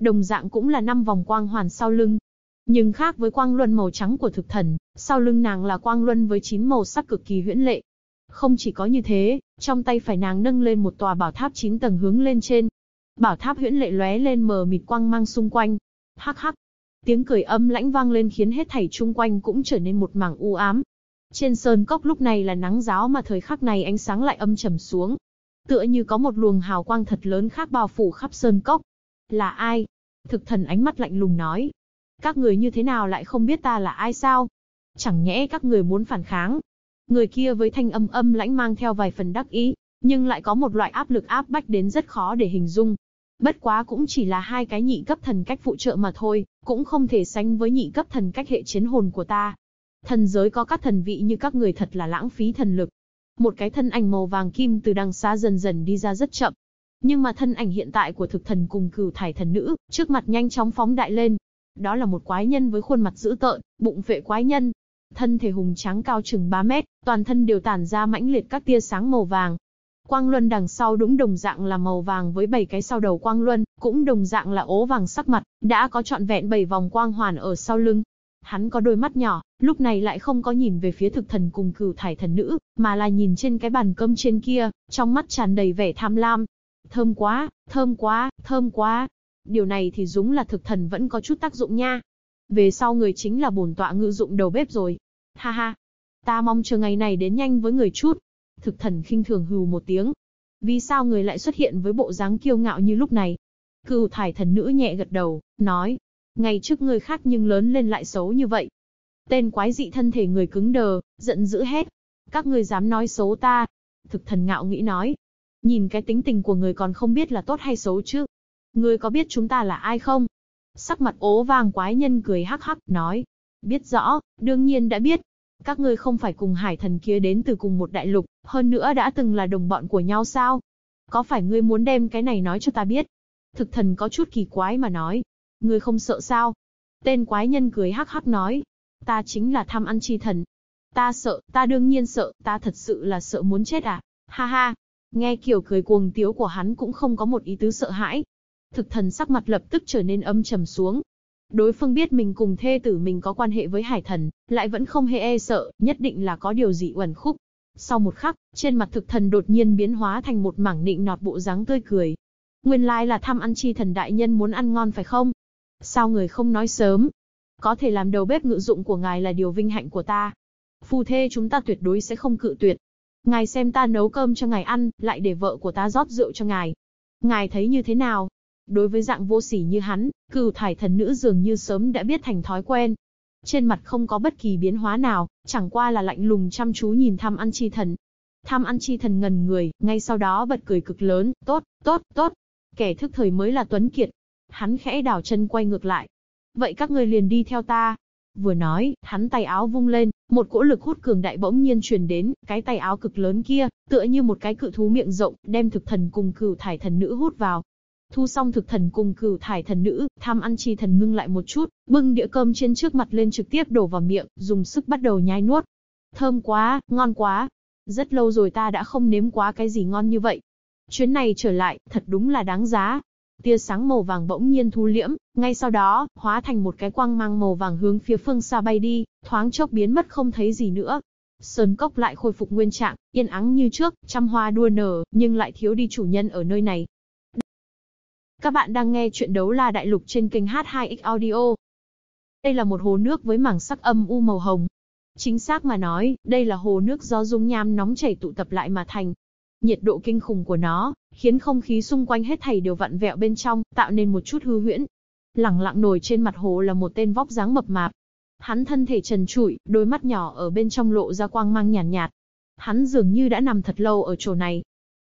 Đồng dạng cũng là năm vòng quang hoàn sau lưng. Nhưng khác với quang luân màu trắng của thực thần, sau lưng nàng là quang luân với chín màu sắc cực kỳ huyễn lệ. Không chỉ có như thế, trong tay phải nàng nâng lên một tòa bảo tháp 9 tầng hướng lên trên. Bảo tháp huyễn lệ lóe lên mờ mịt quang mang xung quanh. Hắc hắc. Tiếng cười âm lãnh vang lên khiến hết thảy chung quanh cũng trở nên một mảng u ám. Trên sơn cốc lúc này là nắng giáo mà thời khắc này ánh sáng lại âm trầm xuống. Tựa như có một luồng hào quang thật lớn khác bao phủ khắp sơn cốc. Là ai? Thực thần ánh mắt lạnh lùng nói. Các người như thế nào lại không biết ta là ai sao? Chẳng nhẽ các người muốn phản kháng? Người kia với thanh âm âm lãnh mang theo vài phần đắc ý, nhưng lại có một loại áp lực áp bách đến rất khó để hình dung. Bất quá cũng chỉ là hai cái nhị cấp thần cách phụ trợ mà thôi, cũng không thể sánh với nhị cấp thần cách hệ chiến hồn của ta. Thần giới có các thần vị như các người thật là lãng phí thần lực. Một cái thân ảnh màu vàng kim từ đằng xa dần dần đi ra rất chậm. Nhưng mà thân ảnh hiện tại của thực thần cùng cửu thải thần nữ, trước mặt nhanh chóng phóng đại lên. Đó là một quái nhân với khuôn mặt dữ tợn, bụng vệ quái nhân. Thân thể hùng tráng cao chừng 3 mét, toàn thân đều tản ra mãnh liệt các tia sáng màu vàng, Quang luân đằng sau đúng đồng dạng là màu vàng với bảy cái sau đầu quang luân, cũng đồng dạng là ố vàng sắc mặt, đã có trọn vẹn bảy vòng quang hoàn ở sau lưng. Hắn có đôi mắt nhỏ, lúc này lại không có nhìn về phía thực thần cùng cửu thải thần nữ, mà là nhìn trên cái bàn cơm trên kia, trong mắt tràn đầy vẻ tham lam. Thơm quá, thơm quá, thơm quá. Điều này thì đúng là thực thần vẫn có chút tác dụng nha. Về sau người chính là bổn tọa ngự dụng đầu bếp rồi. Ha ha. Ta mong chờ ngày này đến nhanh với người chút. Thực thần khinh thường hừ một tiếng. Vì sao người lại xuất hiện với bộ dáng kiêu ngạo như lúc này? Cửu thải thần nữ nhẹ gật đầu, nói. Ngày trước người khác nhưng lớn lên lại xấu như vậy. Tên quái dị thân thể người cứng đờ, giận dữ hết. Các người dám nói xấu ta. Thực thần ngạo nghĩ nói. Nhìn cái tính tình của người còn không biết là tốt hay xấu chứ. Ngươi có biết chúng ta là ai không? Sắc mặt ố vàng quái nhân cười hắc hắc, nói. Biết rõ, đương nhiên đã biết, các ngươi không phải cùng hải thần kia đến từ cùng một đại lục, hơn nữa đã từng là đồng bọn của nhau sao? Có phải ngươi muốn đem cái này nói cho ta biết? Thực thần có chút kỳ quái mà nói. Ngươi không sợ sao? Tên quái nhân cười hắc hắc nói. Ta chính là tham ăn chi thần. Ta sợ, ta đương nhiên sợ, ta thật sự là sợ muốn chết à? Ha ha. Nghe kiểu cười cuồng tiếu của hắn cũng không có một ý tứ sợ hãi thực thần sắc mặt lập tức trở nên âm trầm xuống. Đối phương biết mình cùng thê tử mình có quan hệ với hải thần, lại vẫn không hề e sợ, nhất định là có điều gì uẩn khúc. Sau một khắc, trên mặt thực thần đột nhiên biến hóa thành một mảng nịnh nọt bộ dáng tươi cười. Nguyên lai là thăm ăn chi thần đại nhân muốn ăn ngon phải không? Sao người không nói sớm? Có thể làm đầu bếp ngự dụng của ngài là điều vinh hạnh của ta. Phu thê chúng ta tuyệt đối sẽ không cự tuyệt. Ngài xem ta nấu cơm cho ngài ăn, lại để vợ của ta rót rượu cho ngài. Ngài thấy như thế nào? Đối với dạng vô sỉ như hắn, cửu thải thần nữ dường như sớm đã biết thành thói quen. Trên mặt không có bất kỳ biến hóa nào, chẳng qua là lạnh lùng chăm chú nhìn tham ăn chi thần. Tham ăn chi thần ngần người, ngay sau đó bật cười cực lớn, tốt, tốt, tốt. Kẻ thức thời mới là Tuấn Kiệt. Hắn khẽ đảo chân quay ngược lại. Vậy các người liền đi theo ta. Vừa nói, hắn tay áo vung lên, một cỗ lực hút cường đại bỗng nhiên truyền đến, cái tay áo cực lớn kia, tựa như một cái cự thú miệng rộng, đem thực thần cùng cửu thải thần nữ hút vào. Thu xong thực thần cùng cửu thải thần nữ, tham ăn chi thần ngưng lại một chút, bưng đĩa cơm trên trước mặt lên trực tiếp đổ vào miệng, dùng sức bắt đầu nhai nuốt. Thơm quá, ngon quá. Rất lâu rồi ta đã không nếm quá cái gì ngon như vậy. Chuyến này trở lại, thật đúng là đáng giá. Tia sáng màu vàng bỗng nhiên thu liễm, ngay sau đó, hóa thành một cái quang mang màu vàng hướng phía phương xa bay đi, thoáng chốc biến mất không thấy gì nữa. Sơn cốc lại khôi phục nguyên trạng, yên ắng như trước, trăm hoa đua nở, nhưng lại thiếu đi chủ nhân ở nơi này. Các bạn đang nghe chuyện đấu la đại lục trên kênh H2X Audio. Đây là một hồ nước với mảng sắc âm u màu hồng. Chính xác mà nói, đây là hồ nước do dung nham nóng chảy tụ tập lại mà thành. Nhiệt độ kinh khủng của nó, khiến không khí xung quanh hết thảy đều vặn vẹo bên trong, tạo nên một chút hư huyễn. Lẳng lặng nổi trên mặt hồ là một tên vóc dáng mập mạp. Hắn thân thể trần trụi, đôi mắt nhỏ ở bên trong lộ ra quang mang nhàn nhạt, nhạt. Hắn dường như đã nằm thật lâu ở chỗ này,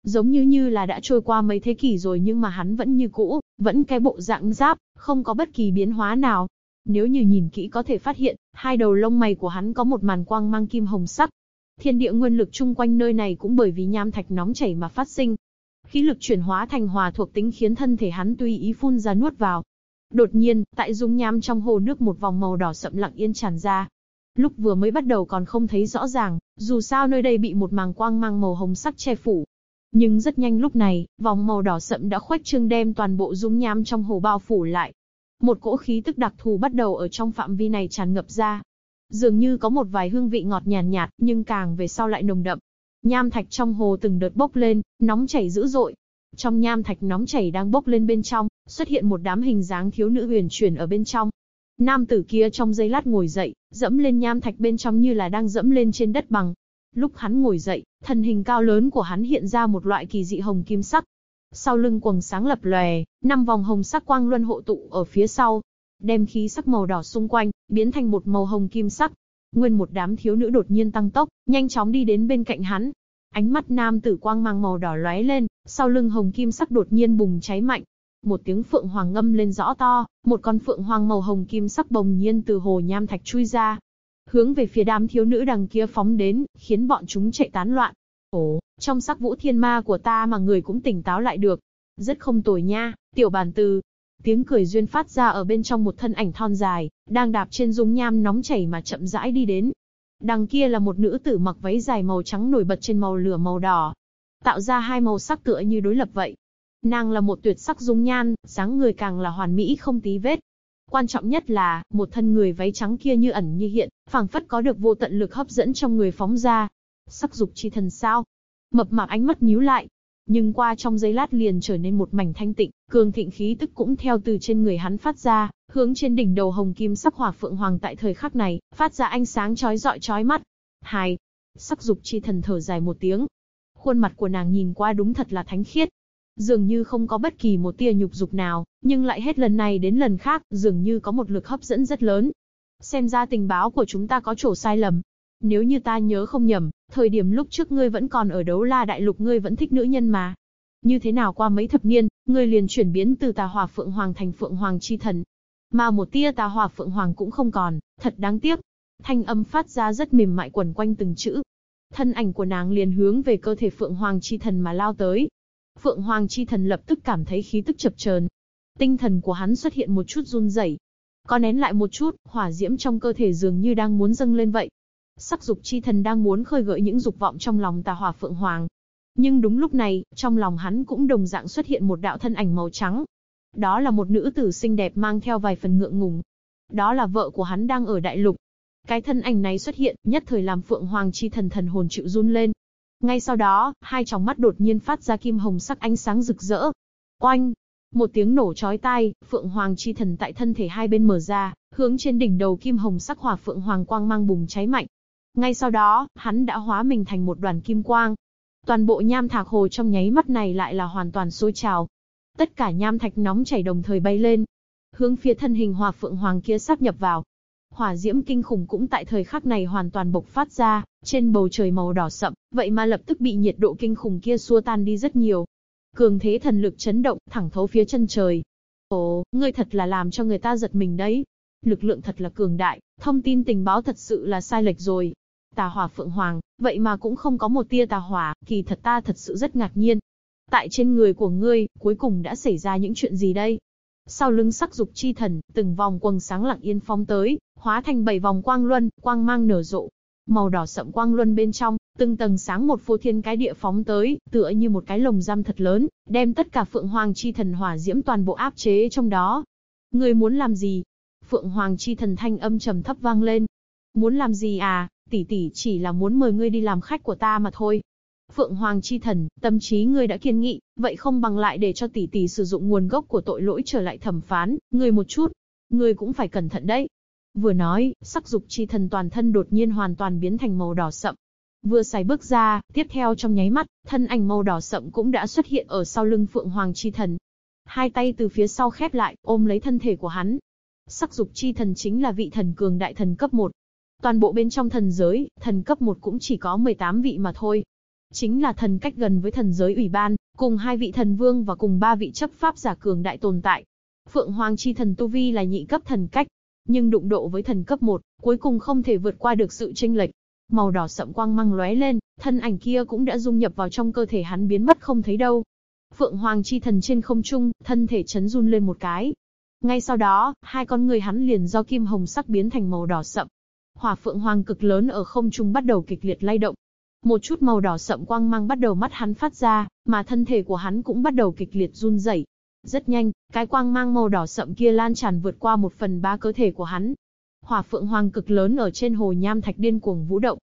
Giống như như là đã trôi qua mấy thế kỷ rồi nhưng mà hắn vẫn như cũ, vẫn cái bộ dạng giáp, không có bất kỳ biến hóa nào. Nếu như nhìn kỹ có thể phát hiện, hai đầu lông mày của hắn có một màn quang mang kim hồng sắc. Thiên địa nguyên lực chung quanh nơi này cũng bởi vì nham thạch nóng chảy mà phát sinh. Khí lực chuyển hóa thành hòa thuộc tính khiến thân thể hắn tùy ý phun ra nuốt vào. Đột nhiên, tại dung nham trong hồ nước một vòng màu đỏ sậm lặng yên tràn ra. Lúc vừa mới bắt đầu còn không thấy rõ ràng, dù sao nơi đây bị một màng quang mang màu hồng sắc che phủ, nhưng rất nhanh lúc này, vòng màu đỏ sậm đã khoét trương đem toàn bộ dung nham trong hồ bao phủ lại. Một cỗ khí tức đặc thù bắt đầu ở trong phạm vi này tràn ngập ra. Dường như có một vài hương vị ngọt nhàn nhạt, nhạt, nhưng càng về sau lại nồng đậm. Nham thạch trong hồ từng đợt bốc lên, nóng chảy dữ dội. Trong nham thạch nóng chảy đang bốc lên bên trong, xuất hiện một đám hình dáng thiếu nữ huyền chuyển ở bên trong. Nam tử kia trong giây lát ngồi dậy, dẫm lên nham thạch bên trong như là đang dẫm lên trên đất bằng, Lúc hắn ngồi dậy, thân hình cao lớn của hắn hiện ra một loại kỳ dị hồng kim sắc. Sau lưng quầng sáng lập lòe, năm vòng hồng sắc quang luân hộ tụ ở phía sau, đem khí sắc màu đỏ xung quanh biến thành một màu hồng kim sắc. Nguyên một đám thiếu nữ đột nhiên tăng tốc, nhanh chóng đi đến bên cạnh hắn. Ánh mắt nam tử quang mang màu đỏ lóe lên, sau lưng hồng kim sắc đột nhiên bùng cháy mạnh. Một tiếng phượng hoàng ngâm lên rõ to, một con phượng hoàng màu hồng kim sắc bồng nhiên từ hồ nham thạch chui ra, hướng về phía đám thiếu nữ đằng kia phóng đến, khiến bọn chúng chạy tán loạn. Ồ, trong sắc vũ thiên ma của ta mà người cũng tỉnh táo lại được. Rất không tồi nha, tiểu bàn từ. Tiếng cười duyên phát ra ở bên trong một thân ảnh thon dài, đang đạp trên dung nham nóng chảy mà chậm rãi đi đến. Đằng kia là một nữ tử mặc váy dài màu trắng nổi bật trên màu lửa màu đỏ. Tạo ra hai màu sắc tựa như đối lập vậy. Nàng là một tuyệt sắc dung nhan, dáng người càng là hoàn mỹ không tí vết. Quan trọng nhất là, một thân người váy trắng kia như ẩn như hiện, phảng phất có được vô tận lực hấp dẫn trong người phóng ra. Sắc dục chi thần sao? Mập mạp ánh mắt nhíu lại. Nhưng qua trong giây lát liền trở nên một mảnh thanh tịnh, cường thịnh khí tức cũng theo từ trên người hắn phát ra, hướng trên đỉnh đầu hồng kim sắc hỏa phượng hoàng tại thời khắc này, phát ra ánh sáng chói rọi chói mắt. Hai. Sắc dục chi thần thở dài một tiếng. Khuôn mặt của nàng nhìn qua đúng thật là thánh khiết, Dường như không có bất kỳ một tia nhục dục nào, nhưng lại hết lần này đến lần khác, dường như có một lực hấp dẫn rất lớn. Xem ra tình báo của chúng ta có chỗ sai lầm. Nếu như ta nhớ không nhầm, thời điểm lúc trước ngươi vẫn còn ở đấu la đại lục ngươi vẫn thích nữ nhân mà. Như thế nào qua mấy thập niên, ngươi liền chuyển biến từ tà hỏa phượng hoàng thành phượng hoàng chi thần. Mà một tia tà hỏa phượng hoàng cũng không còn, thật đáng tiếc. Thanh âm phát ra rất mềm mại quẩn quanh từng chữ. Thân ảnh của nàng liền hướng về cơ thể phượng hoàng chi thần mà lao tới. Phượng Hoàng Chi Thần lập tức cảm thấy khí tức chập chờn. Tinh thần của hắn xuất hiện một chút run rẩy. Có nén lại một chút, hỏa diễm trong cơ thể dường như đang muốn dâng lên vậy. Sắc dục chi thần đang muốn khơi gợi những dục vọng trong lòng tà hỏa Phượng Hoàng. Nhưng đúng lúc này, trong lòng hắn cũng đồng dạng xuất hiện một đạo thân ảnh màu trắng. Đó là một nữ tử xinh đẹp mang theo vài phần ngượng ngùng. Đó là vợ của hắn đang ở đại lục. Cái thân ảnh này xuất hiện, nhất thời làm Phượng Hoàng chi thần thần hồn chịu run lên. Ngay sau đó, hai tròng mắt đột nhiên phát ra kim hồng sắc ánh sáng rực rỡ. Oanh! Một tiếng nổ chói tai, Phượng Hoàng chi thần tại thân thể hai bên mở ra, hướng trên đỉnh đầu kim hồng sắc hỏa Phượng Hoàng quang mang bùng cháy mạnh. Ngay sau đó, hắn đã hóa mình thành một đoàn kim quang. Toàn bộ nham thạch hồ trong nháy mắt này lại là hoàn toàn sôi trào. Tất cả nham thạch nóng chảy đồng thời bay lên, hướng phía thân hình hỏa Phượng Hoàng kia sắp nhập vào. Hỏa diễm kinh khủng cũng tại thời khắc này hoàn toàn bộc phát ra, trên bầu trời màu đỏ sậm, vậy mà lập tức bị nhiệt độ kinh khủng kia xua tan đi rất nhiều. Cường thế thần lực chấn động, thẳng thấu phía chân trời. Ồ, ngươi thật là làm cho người ta giật mình đấy. Lực lượng thật là cường đại, thông tin tình báo thật sự là sai lệch rồi. Tà hỏa phượng hoàng, vậy mà cũng không có một tia tà hỏa, kỳ thật ta thật sự rất ngạc nhiên. Tại trên người của ngươi, cuối cùng đã xảy ra những chuyện gì đây? Sau lưng sắc dục chi thần, từng vòng quầng sáng lặng yên phóng tới, hóa thành bảy vòng quang luân, quang mang nở rộ. Màu đỏ sậm quang luân bên trong, từng tầng sáng một phô thiên cái địa phóng tới, tựa như một cái lồng giam thật lớn, đem tất cả Phượng Hoàng chi thần hỏa diễm toàn bộ áp chế trong đó. Người muốn làm gì? Phượng Hoàng chi thần thanh âm trầm thấp vang lên. Muốn làm gì à? Tỷ tỷ chỉ là muốn mời ngươi đi làm khách của ta mà thôi. Phượng Hoàng chi thần, tâm trí ngươi đã kiên nghị, vậy không bằng lại để cho tỷ tỷ sử dụng nguồn gốc của tội lỗi trở lại thẩm phán, ngươi một chút. Ngươi cũng phải cẩn thận đấy. Vừa nói, sắc dục chi thần toàn thân đột nhiên hoàn toàn biến thành màu đỏ sậm. Vừa xài bước ra, tiếp theo trong nháy mắt, thân ảnh màu đỏ sậm cũng đã xuất hiện ở sau lưng Phượng Hoàng chi thần. Hai tay từ phía sau khép lại, ôm lấy thân thể của hắn. Sắc dục chi thần chính là vị thần cường đại thần cấp 1. Toàn bộ bên trong thần giới, thần cấp 1 cũng chỉ có 18 vị mà thôi. Chính là thần cách gần với thần giới ủy ban, cùng hai vị thần vương và cùng ba vị chấp pháp giả cường đại tồn tại. Phượng Hoàng chi thần Tu Vi là nhị cấp thần cách, nhưng đụng độ với thần cấp 1, cuối cùng không thể vượt qua được sự chênh lệch. Màu đỏ sậm quang mang lóe lên, thân ảnh kia cũng đã dung nhập vào trong cơ thể hắn biến mất không thấy đâu. Phượng Hoàng chi thần trên không trung, thân thể chấn run lên một cái. Ngay sau đó, hai con người hắn liền do kim hồng sắc biến thành màu đỏ sậm. Hỏa Phượng Hoàng cực lớn ở không trung bắt đầu kịch liệt lay động, một chút màu đỏ sậm quang mang bắt đầu mắt hắn phát ra, mà thân thể của hắn cũng bắt đầu kịch liệt run rẩy. Rất nhanh, cái quang mang màu đỏ sậm kia lan tràn vượt qua một phần ba cơ thể của hắn. Hỏa phượng hoàng cực lớn ở trên hồ nham thạch điên cuồng vũ động.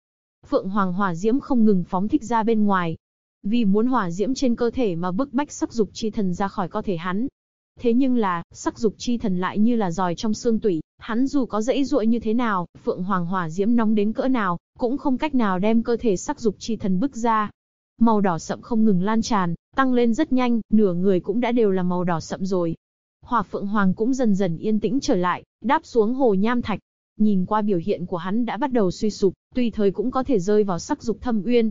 Phượng hoàng hỏa diễm không ngừng phóng thích ra bên ngoài. Vì muốn hỏa diễm trên cơ thể mà bức bách sắc dục chi thần ra khỏi cơ thể hắn, Thế nhưng là, sắc dục chi thần lại như là giòi trong xương tủy, hắn dù có dễ dụa như thế nào, phượng hoàng hỏa diễm nóng đến cỡ nào, cũng không cách nào đem cơ thể sắc dục chi thần bức ra. Màu đỏ sậm không ngừng lan tràn, tăng lên rất nhanh, nửa người cũng đã đều là màu đỏ sậm rồi. Hỏa phượng hoàng cũng dần dần yên tĩnh trở lại, đáp xuống hồ nham thạch. Nhìn qua biểu hiện của hắn đã bắt đầu suy sụp, tùy thời cũng có thể rơi vào sắc dục thâm uyên.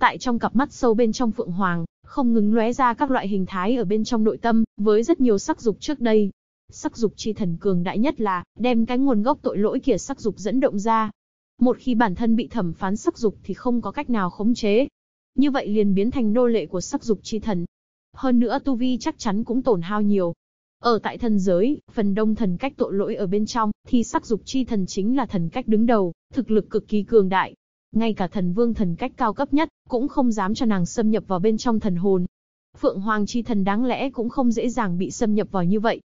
Tại trong cặp mắt sâu bên trong phượng hoàng, không ngừng lóe ra các loại hình thái ở bên trong nội tâm, với rất nhiều sắc dục trước đây. Sắc dục chi thần cường đại nhất là, đem cái nguồn gốc tội lỗi kia sắc dục dẫn động ra. Một khi bản thân bị thẩm phán sắc dục thì không có cách nào khống chế. Như vậy liền biến thành nô lệ của sắc dục chi thần. Hơn nữa tu vi chắc chắn cũng tổn hao nhiều. Ở tại thần giới, phần đông thần cách tội lỗi ở bên trong, thì sắc dục chi thần chính là thần cách đứng đầu, thực lực cực kỳ cường đại, ngay cả thần vương thần cách cao cấp nhất, cũng không dám cho nàng xâm nhập vào bên trong thần hồn. Phượng Hoàng chi thần đáng lẽ cũng không dễ dàng bị xâm nhập vào như vậy.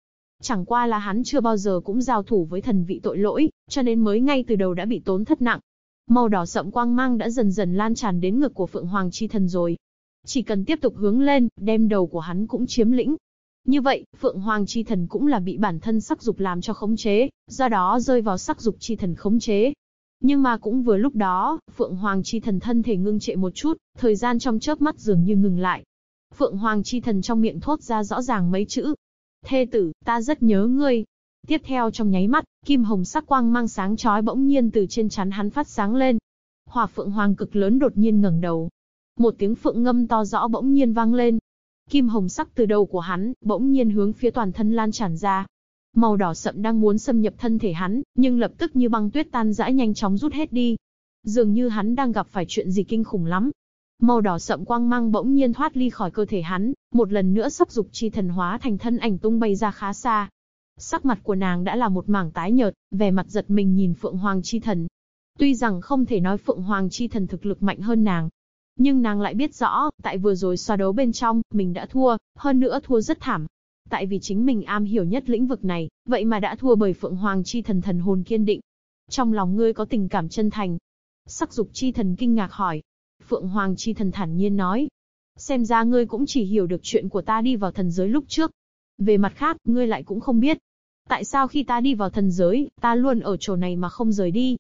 Chẳng qua là hắn chưa bao giờ cũng giao thủ với thần vị tội lỗi, cho nên mới ngay từ đầu đã bị tốn thất nặng. Màu đỏ sậm quang mang đã dần dần lan tràn đến ngực của Phượng Hoàng chi thần rồi. Chỉ cần tiếp tục hướng lên, đem đầu của hắn cũng chiếm lĩnh. Như vậy, Phượng Hoàng chi thần cũng là bị bản thân sắc dục làm cho khống chế, do đó rơi vào sắc dục chi thần khống chế, nhưng mà cũng vừa lúc đó, Phượng Hoàng chi thần thân thể ngưng trệ một chút, thời gian trong chớp mắt dường như ngừng lại. Phượng Hoàng chi thần trong miệng thốt ra rõ ràng mấy chữ. Thê tử, ta rất nhớ ngươi. Tiếp theo trong nháy mắt, kim hồng sắc quang mang sáng chói bỗng nhiên từ trên chắn hắn phát sáng lên. Hỏa Phượng Hoàng cực lớn đột nhiên ngẩng đầu. Một tiếng phượng ngâm to rõ bỗng nhiên vang lên. Kim hồng sắc từ đầu của hắn, bỗng nhiên hướng phía toàn thân lan tràn ra, Màu đỏ sậm đang muốn xâm nhập thân thể hắn, nhưng lập tức như băng tuyết tan rã nhanh chóng rút hết đi. Dường như hắn đang gặp phải chuyện gì kinh khủng lắm. Màu đỏ sậm quang mang bỗng nhiên thoát ly khỏi cơ thể hắn, một lần nữa sắp dục chi thần hóa thành thân ảnh tung bay ra khá xa. Sắc mặt của nàng đã là một mảng tái nhợt, vẻ mặt giật mình nhìn Phượng Hoàng chi thần. Tuy rằng không thể nói Phượng Hoàng chi thần thực lực mạnh hơn nàng, nhưng nàng lại biết rõ, tại vừa rồi so đấu bên trong, mình đã thua, hơn nữa thua rất thảm. Tại vì chính mình am hiểu nhất lĩnh vực này, vậy mà đã thua bởi Phượng Hoàng chi thần thần hồn kiên định. Trong lòng ngươi có tình cảm chân thành. Sắc dục chi thần kinh ngạc hỏi. Phượng Hoàng chi thần thản nhiên nói. Xem ra ngươi cũng chỉ hiểu được chuyện của ta đi vào thần giới lúc trước. Về mặt khác, ngươi lại cũng không biết. Tại sao khi ta đi vào thần giới, ta luôn ở chỗ này mà không rời đi?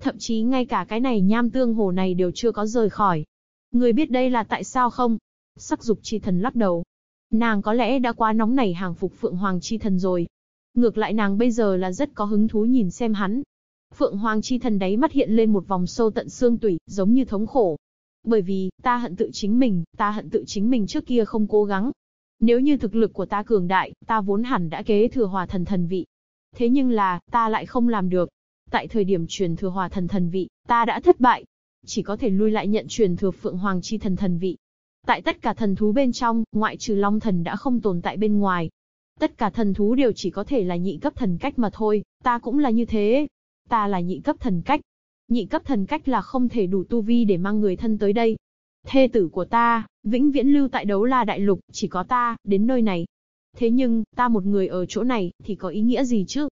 Thậm chí ngay cả cái này nham tương hồ này đều chưa có rời khỏi. Ngươi biết đây là tại sao không? Sắc dục chi thần lắc đầu. Nàng có lẽ đã quá nóng nảy hàng phục Phượng Hoàng chi thần rồi. Ngược lại nàng bây giờ là rất có hứng thú nhìn xem hắn. Phượng Hoàng chi thần đáy mắt hiện lên một vòng sâu tận xương tủy, giống như thống khổ. Bởi vì, ta hận tự chính mình, ta hận tự chính mình trước kia không cố gắng. Nếu như thực lực của ta cường đại, ta vốn hẳn đã kế thừa hòa thần thần vị. Thế nhưng là, ta lại không làm được. Tại thời điểm truyền thừa hòa thần thần vị, ta đã thất bại. Chỉ có thể lui lại nhận truyền thừa Phượng Hoàng chi thần thần vị. Tại tất cả thần thú bên trong, ngoại trừ Long thần đã không tồn tại bên ngoài. Tất cả thần thú đều chỉ có thể là nhị cấp thần cách mà thôi, ta cũng là như thế. Ta là nhị cấp thần cách. Nhị cấp thần cách là không thể đủ tu vi để mang người thân tới đây. Thê tử của ta, vĩnh viễn lưu tại đấu la đại lục, chỉ có ta, đến nơi này. Thế nhưng, ta một người ở chỗ này, thì có ý nghĩa gì chứ?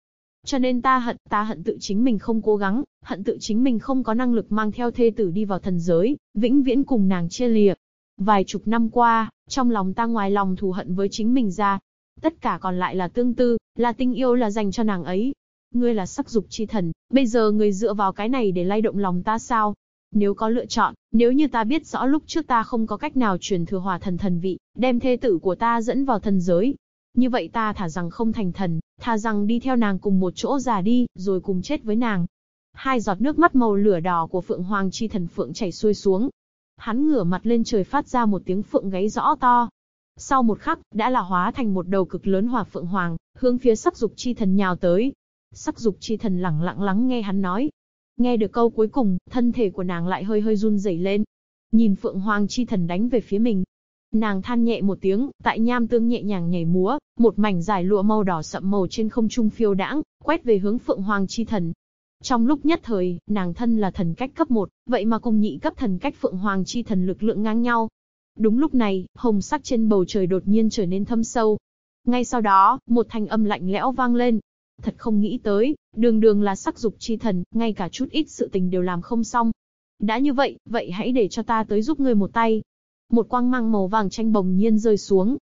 Cho nên ta hận, ta hận tự chính mình không cố gắng, hận tự chính mình không có năng lực mang theo thê tử đi vào thần giới, vĩnh viễn cùng nàng chia lìa. Vài chục năm qua, trong lòng ta ngoài lòng thù hận với chính mình ra. Tất cả còn lại là tương tư, là tình yêu là dành cho nàng ấy. Ngươi là sắc dục chi thần, bây giờ ngươi dựa vào cái này để lay động lòng ta sao? Nếu có lựa chọn, nếu như ta biết rõ lúc trước ta không có cách nào truyền thừa hòa thần thần vị, đem thê tử của ta dẫn vào thần giới. Như vậy ta thả rằng không thành thần, thả rằng đi theo nàng cùng một chỗ già đi, rồi cùng chết với nàng. Hai giọt nước mắt màu lửa đỏ của Phượng Hoàng chi thần Phượng chảy xuôi xuống, Hắn ngửa mặt lên trời phát ra một tiếng phượng gáy rõ to. Sau một khắc, đã là hóa thành một đầu cực lớn hỏa phượng hoàng, hướng phía sắc dục chi thần nhào tới. Sắc dục chi thần lẳng lặng lắng nghe hắn nói. Nghe được câu cuối cùng, thân thể của nàng lại hơi hơi run rẩy lên. Nhìn phượng hoàng chi thần đánh về phía mình. Nàng than nhẹ một tiếng, tại nham tương nhẹ nhàng nhảy múa, một mảnh dài lụa màu đỏ sậm màu trên không trung phiêu đãng, quét về hướng phượng hoàng chi thần. Trong lúc nhất thời, nàng thân là thần cách cấp 1, vậy mà cùng nhị cấp thần cách Phượng Hoàng chi thần lực lượng ngang nhau. Đúng lúc này, hồng sắc trên bầu trời đột nhiên trở nên thâm sâu. Ngay sau đó, một thanh âm lạnh lẽo vang lên. Thật không nghĩ tới, đường đường là sắc dục chi thần, ngay cả chút ít sự tình đều làm không xong. Đã như vậy, vậy hãy để cho ta tới giúp ngươi một tay. Một quang mang màu vàng tranh bồng nhiên rơi xuống.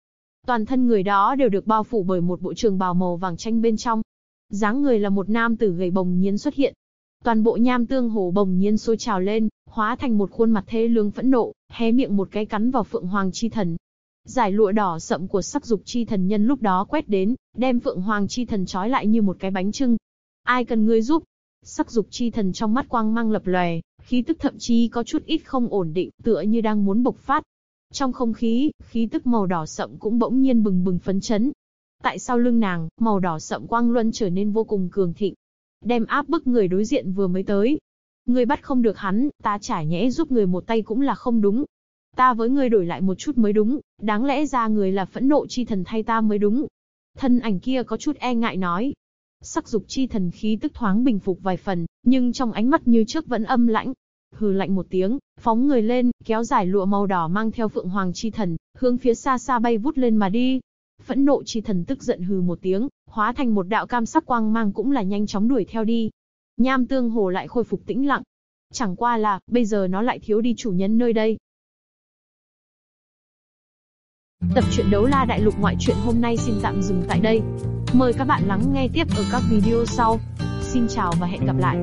Toàn thân người đó đều được bao phủ bởi một bộ trường bào màu vàng tranh bên trong, dáng người là một nam tử gầy bồng nhiên xuất hiện. Toàn bộ nham tương hồ bồng nhiên sôi trào lên, hóa thành một khuôn mặt thê lương phẫn nộ, hé miệng một cái cắn vào Phượng Hoàng chi thần. Giải lụa đỏ sậm của sắc dục chi thần nhân lúc đó quét đến, đem Phượng Hoàng chi thần trói lại như một cái bánh trưng. Ai cần ngươi giúp? Sắc dục chi thần trong mắt quang mang lập lòe, khí tức thậm chí có chút ít không ổn định, tựa như đang muốn bộc phát. Trong không khí, khí tức màu đỏ sậm cũng bỗng nhiên bừng bừng phấn chấn, Tại sau lưng nàng, màu đỏ sậm quang luân trở nên vô cùng cường thịnh. Đem áp bức người đối diện vừa mới tới. Người bắt không được hắn, ta chả nhẽ giúp người một tay cũng là không đúng. Ta với người đổi lại một chút mới đúng, đáng lẽ ra người là phẫn nộ chi thần thay ta mới đúng. Thân ảnh kia có chút e ngại nói. Sắc dục chi thần khí tức thoáng bình phục vài phần, nhưng trong ánh mắt như trước vẫn âm lãnh. Hừ lạnh một tiếng, phóng người lên, kéo dài lụa màu đỏ mang theo phượng hoàng chi thần, hướng phía xa xa bay vút lên mà đi. Phẫn nộ chi thần tức giận hừ một tiếng, hóa thành một đạo cam sắc quang mang cũng là nhanh chóng đuổi theo đi. Nham tương hồ lại khôi phục tĩnh lặng. Chẳng qua là, bây giờ nó lại thiếu đi chủ nhân nơi đây. Tập truyện đấu la đại lục ngoại truyện hôm nay xin tạm dừng tại đây. Mời các bạn lắng nghe tiếp ở các video sau. Xin chào và hẹn gặp lại.